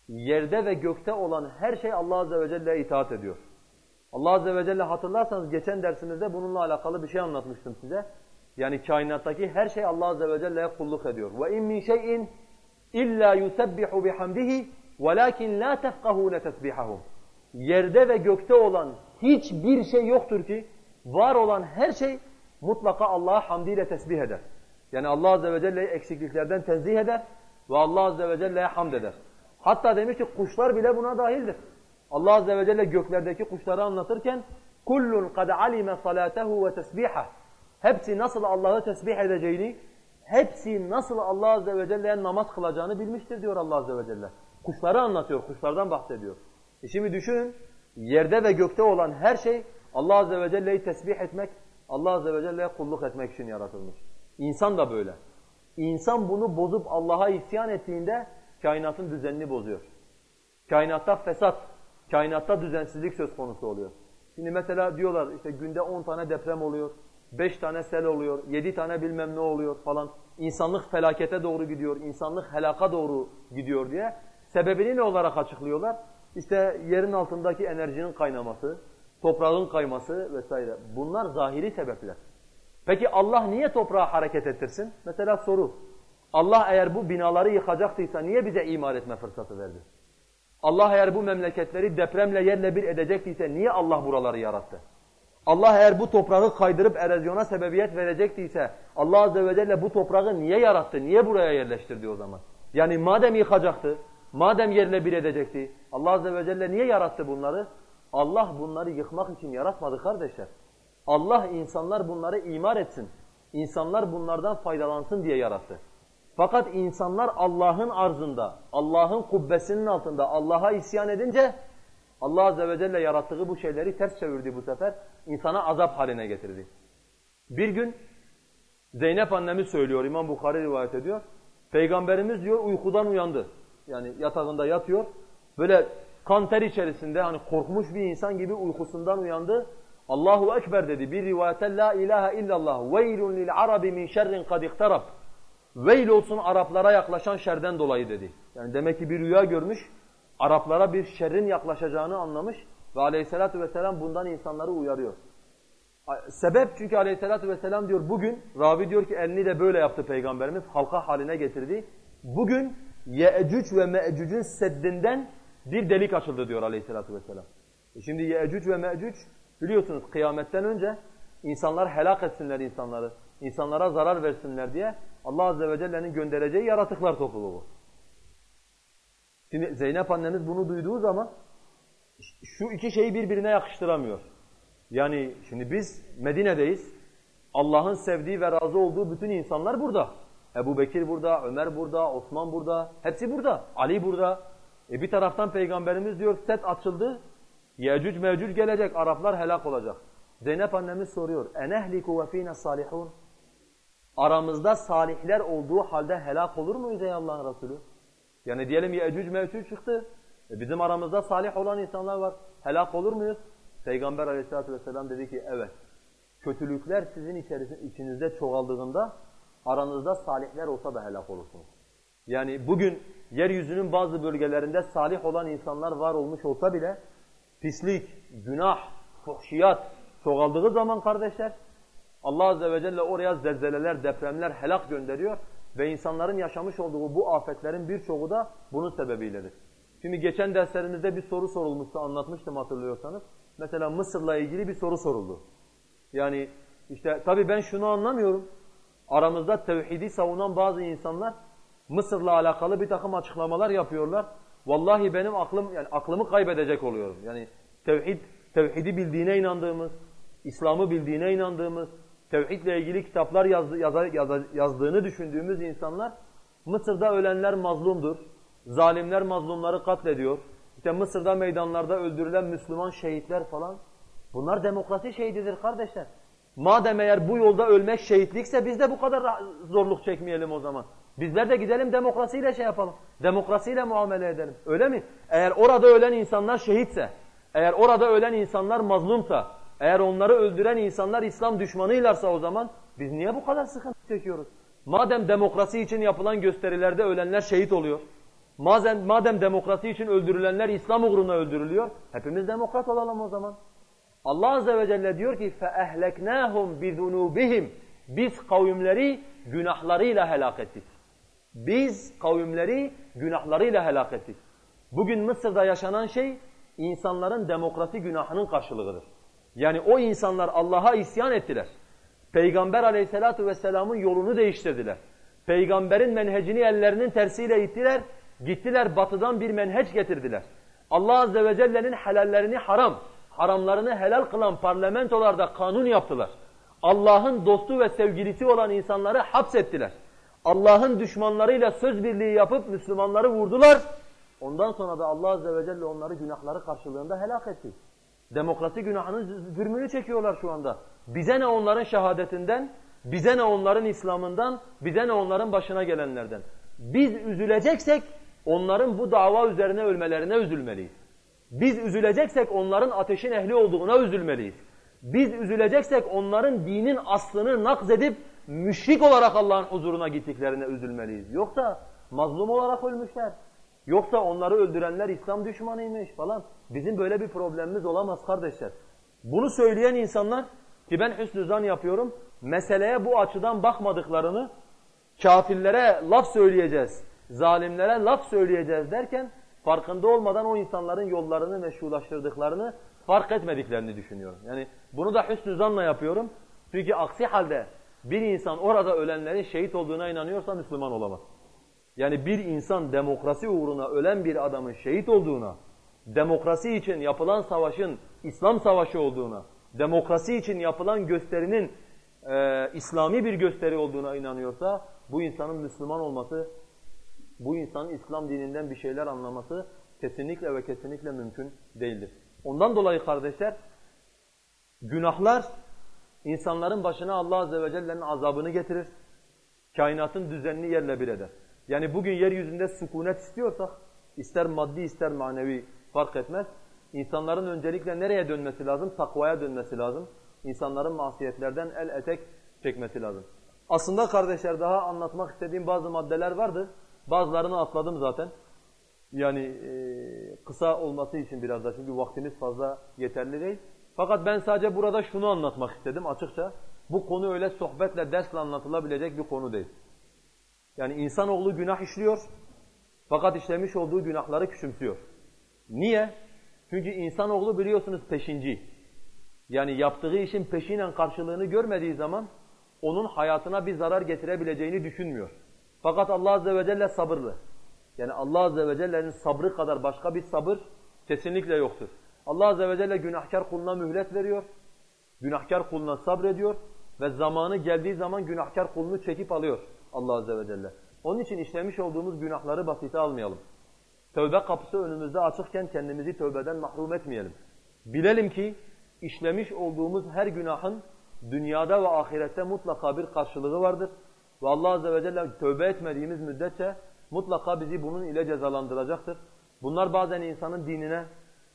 Yerde ve gökte olan her şey Allah Azze ve Celle'ye itaat ediyor. Allah Azze ve Celle hatırlarsanız geçen dersimizde bununla alakalı bir şey anlatmıştım size. Yani kainattaki her şey Allah Azze ve Celle'ye kulluk ediyor. وَاِنْ مِنْ شَيْءٍ اِلَّا يُسَبِّحُ بِحَمْدِهِ وَلَكِنْ لَا تَفْقَهُونَ تَسْبِحَهُمْ Yerde ve gökte olan hiçbir şey yoktur ki var olan her şey mutlaka Allah'a hamdiyle tesbih eder. Yani Allah Azze ve Celle'yi eksikliklerden tenzih eder ve Allah Azze ve Celle'ye hamd eder. Hatta demiş ki kuşlar bile buna dahildir. Allah Azze ve Celle göklerdeki kuşları anlatırken kullun kad alime salatehu ve tesbihah Hepsi nasıl Allah'ı tesbih edeceğini, hepsi nasıl Allah Azze ve Celle'ye namaz kılacağını bilmiştir diyor Allah Azze ve Celle. Kuşları anlatıyor, kuşlardan bahsediyor. E şimdi düşünün, yerde ve gökte olan her şey Allah Azze ve Celle'yi tesbih etmek, Allah Azze ve Celle'ye kulluk etmek için yaratılmış. İnsan da böyle. İnsan bunu bozup Allah'a isyan ettiğinde kainatın düzenini bozuyor. Kainatta fesat, kainatta düzensizlik söz konusu oluyor. Şimdi mesela diyorlar işte günde 10 tane deprem oluyor, 5 tane sel oluyor, 7 tane bilmem ne oluyor falan. İnsanlık felakete doğru gidiyor, insanlık helaka doğru gidiyor diye. Sebebini ne olarak açıklıyorlar? İşte yerin altındaki enerjinin kaynaması, toprağın kayması vesaire. Bunlar zahiri sebepler. Peki Allah niye toprağı hareket ettirsin? Mesela soru. Allah eğer bu binaları yıkacaktıysa niye bize imar etme fırsatı verdi? Allah eğer bu memleketleri depremle yerle bir edecektiyse niye Allah buraları yarattı? Allah eğer bu toprağı kaydırıp erozyona sebebiyet verecektiyse Allah Azze ve Celle bu toprağı niye yarattı, niye buraya yerleştirdi o zaman? Yani madem yıkacaktı, madem yerle bir edecekti, Allah Azze ve Celle niye yarattı bunları? Allah bunları yıkmak için yaratmadı kardeşler. Allah insanlar bunları imar etsin, insanlar bunlardan faydalansın diye yarattı. Fakat insanlar Allah'ın arzında, Allah'ın kubbesinin altında Allah'a isyan edince Allah Azze ve Celle yarattığı bu şeyleri ters çevirdi bu sefer. insana azap haline getirdi. Bir gün Zeynep annemiz söylüyor, İmam Bukhari rivayet ediyor. Peygamberimiz diyor uykudan uyandı. Yani yatağında yatıyor. Böyle kan ter içerisinde hani korkmuş bir insan gibi uykusundan uyandı. Allahu Ekber dedi. Bir rivayete la ilahe illallah. Veylun lil arabi min şerrin kad iktarab. Veil olsun Araplara yaklaşan şerden dolayı dedi. Yani demek ki bir rüya görmüş. Araplara bir şerrin yaklaşacağını anlamış ve aleyhissalatü vesselam bundan insanları uyarıyor. Sebep çünkü aleyhissalatü vesselam diyor bugün, ravi diyor ki elini de böyle yaptı Peygamberimiz, halka haline getirdi. Bugün Ye'ecüc ve Me'ecüc'ün seddinden bir delik açıldı diyor aleyhissalatü vesselam. E şimdi Yecüc ve Mecüc biliyorsunuz kıyametten önce insanlar helak etsinler insanları, insanlara zarar versinler diye Allah Azze ve Celle'nin göndereceği yaratıklar topluluğu. Şimdi Zeynep annemiz bunu duyduğu zaman şu iki şeyi birbirine yakıştıramıyor. Yani şimdi biz Medine'deyiz. Allah'ın sevdiği ve razı olduğu bütün insanlar burada. Ebu Bekir burada, Ömer burada, Osman burada. Hepsi burada. Ali burada. E bir taraftan Peygamberimiz diyor set açıldı. Yecüc mevcüc gelecek. Araplar helak olacak. Zeynep annemiz soruyor. Enehliku ve fîne salihun. Aramızda salihler olduğu halde helak olur muyuz ey Allah'ın Resulü? Yani diyelim Yecüc mevcüc çıktı. E bizim aramızda salih olan insanlar var. Helak olur muyuz? Peygamber aleyhissalatü vesselam dedi ki evet. Kötülükler sizin içinizde çoğaldığında aranızda salihler olsa da helak olursunuz. Yani bugün yeryüzünün bazı bölgelerinde salih olan insanlar var olmuş olsa bile pislik, günah, fuhşiyat çoğaldığı zaman kardeşler Allah Azze ve Celle oraya zelzeleler, depremler, helak gönderiyor ve insanların yaşamış olduğu bu afetlerin birçoğu da bunun sebebiyledir. Şimdi geçen derslerimizde bir soru sorulmuştu, anlatmıştım hatırlıyorsanız. Mesela Mısır'la ilgili bir soru soruldu. Yani işte tabii ben şunu anlamıyorum. Aramızda tevhidi savunan bazı insanlar Mısır'la alakalı bir takım açıklamalar yapıyorlar. Vallahi benim aklım yani aklımı kaybedecek oluyorum. Yani tevhid tevhidi bildiğine inandığımız, İslam'ı bildiğine inandığımız, tevhidle ilgili kitaplar yazdı, yaza, yaza, yazdığını düşündüğümüz insanlar Mısır'da ölenler mazlumdur. Zalimler mazlumları katlediyor. İşte Mısır'da meydanlarda öldürülen Müslüman şehitler falan. Bunlar demokrasi şehididir kardeşler. Madem eğer bu yolda ölmek şehitlikse biz de bu kadar zorluk çekmeyelim o zaman. Bizler de gidelim demokrasiyle şey yapalım. Demokrasiyle muamele edelim. Öyle mi? Eğer orada ölen insanlar şehitse, eğer orada ölen insanlar mazlumsa, eğer onları öldüren insanlar İslam düşmanıylarsa o zaman biz niye bu kadar sıkıntı çekiyoruz? Madem demokrasi için yapılan gösterilerde ölenler şehit oluyor. Madem, madem demokrasi için öldürülenler İslam uğruna öldürülüyor, hepimiz demokrat olalım o zaman. Allah Azze ve Celle diyor ki فَاَهْلَكْنَاهُمْ بِذُنُوبِهِمْ Biz kavimleri günahlarıyla helak ettik. Biz kavimleri günahlarıyla helak ettik. Bugün Mısır'da yaşanan şey insanların demokrasi günahının karşılığıdır. Yani o insanlar Allah'a isyan ettiler. Peygamber aleyhissalatu vesselamın yolunu değiştirdiler. Peygamberin menhecini ellerinin tersiyle ittiler. Gittiler batıdan bir menheç getirdiler. Allah azze ve celle'nin helallerini haram, haramlarını helal kılan parlamentolarda kanun yaptılar. Allah'ın dostu ve sevgilisi olan insanları hapsettiler. Allah'ın düşmanlarıyla söz birliği yapıp Müslümanları vurdular. Ondan sonra da Allah Azze ve Celle onları günahları karşılığında helak etti. Demokrasi günahının zürmünü çekiyorlar şu anda. Bize ne onların şehadetinden, bize ne onların İslam'ından, bize ne onların başına gelenlerden. Biz üzüleceksek onların bu dava üzerine ölmelerine üzülmeliyiz. Biz üzüleceksek onların ateşin ehli olduğuna üzülmeliyiz. Biz üzüleceksek onların dinin aslını nakz edip müşrik olarak Allah'ın huzuruna gittiklerine üzülmeliyiz. Yoksa mazlum olarak ölmüşler. Yoksa onları öldürenler İslam düşmanıymış falan. Bizim böyle bir problemimiz olamaz kardeşler. Bunu söyleyen insanlar ki ben hüsnü zan yapıyorum, meseleye bu açıdan bakmadıklarını, kafirlere laf söyleyeceğiz, zalimlere laf söyleyeceğiz derken farkında olmadan o insanların yollarını meşrulaştırdıklarını fark etmediklerini düşünüyorum. Yani bunu da hüsnü zanla yapıyorum. Çünkü aksi halde bir insan orada ölenlerin şehit olduğuna inanıyorsa Müslüman olamaz. Yani bir insan demokrasi uğruna ölen bir adamın şehit olduğuna, demokrasi için yapılan savaşın İslam savaşı olduğuna, demokrasi için yapılan gösterinin e, İslami bir gösteri olduğuna inanıyorsa bu insanın Müslüman olması, bu insanın İslam dininden bir şeyler anlaması kesinlikle ve kesinlikle mümkün değildir. Ondan dolayı kardeşler günahlar insanların başına Allah Azze ve Celle'nin azabını getirir. Kainatın düzenini yerle bir eder. Yani bugün yeryüzünde sükunet istiyorsak, ister maddi ister manevi fark etmez. İnsanların öncelikle nereye dönmesi lazım? Takvaya dönmesi lazım. İnsanların masiyetlerden el etek çekmesi lazım. Aslında kardeşler daha anlatmak istediğim bazı maddeler vardı. Bazılarını atladım zaten. Yani e, kısa olması için biraz da çünkü vaktimiz fazla yeterli değil. Fakat ben sadece burada şunu anlatmak istedim açıkça. Bu konu öyle sohbetle, dersle anlatılabilecek bir konu değil. Yani insanoğlu günah işliyor fakat işlemiş olduğu günahları küçümsüyor. Niye? Çünkü insanoğlu biliyorsunuz peşinci. Yani yaptığı işin peşinen karşılığını görmediği zaman onun hayatına bir zarar getirebileceğini düşünmüyor. Fakat Allah Azze ve Celle sabırlı. Yani Allah Azze ve Celle'nin sabrı kadar başka bir sabır kesinlikle yoktur. Allah Azze ve Celle günahkar kuluna mühlet veriyor. Günahkar kuluna sabrediyor ve zamanı geldiği zaman günahkar kulunu çekip alıyor Allah Azze ve Celle. Onun için işlemiş olduğumuz günahları basite almayalım. Tövbe kapısı önümüzde açıkken kendimizi tövbeden mahrum etmeyelim. Bilelim ki işlemiş olduğumuz her günahın dünyada ve ahirette mutlaka bir karşılığı vardır. Ve Allah Azze ve Celle tövbe etmediğimiz müddetçe mutlaka bizi bunun ile cezalandıracaktır. Bunlar bazen insanın dinine,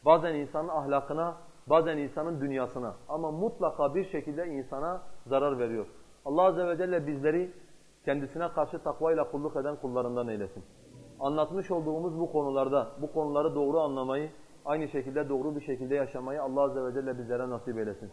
bazen insanın ahlakına, bazen insanın dünyasına ama mutlaka bir şekilde insana zarar veriyor. Allah Azze ve Celle bizleri kendisine karşı takvayla kulluk eden kullarından eylesin. Anlatmış olduğumuz bu konularda, bu konuları doğru anlamayı, aynı şekilde doğru bir şekilde yaşamayı Allah Azze ve Celle bizlere nasip eylesin.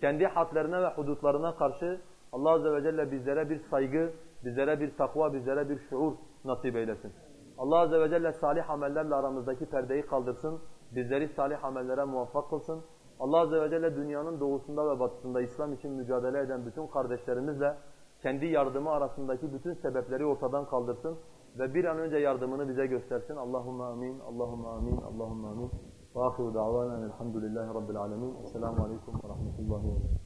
Kendi hadlerine ve hudutlarına karşı Allah Azze ve Celle bizlere bir saygı, bizlere bir takva, bizlere bir şuur nasip eylesin. Allah Azze ve Celle salih amellerle aramızdaki perdeyi kaldırsın, bizleri salih amellere muvaffak kılsın. Allah Azze ve Celle dünyanın doğusunda ve batısında İslam için mücadele eden bütün kardeşlerimizle kendi yardımı arasındaki bütün sebepleri ortadan kaldırsın ve bir an önce yardımını bize göstersin. Allahumme amin, Allahumme amin, Allahumme amin. Ve ahiru da'vanen elhamdülillahi rabbil alemin. Esselamu aleyküm ve rahmetullahi ve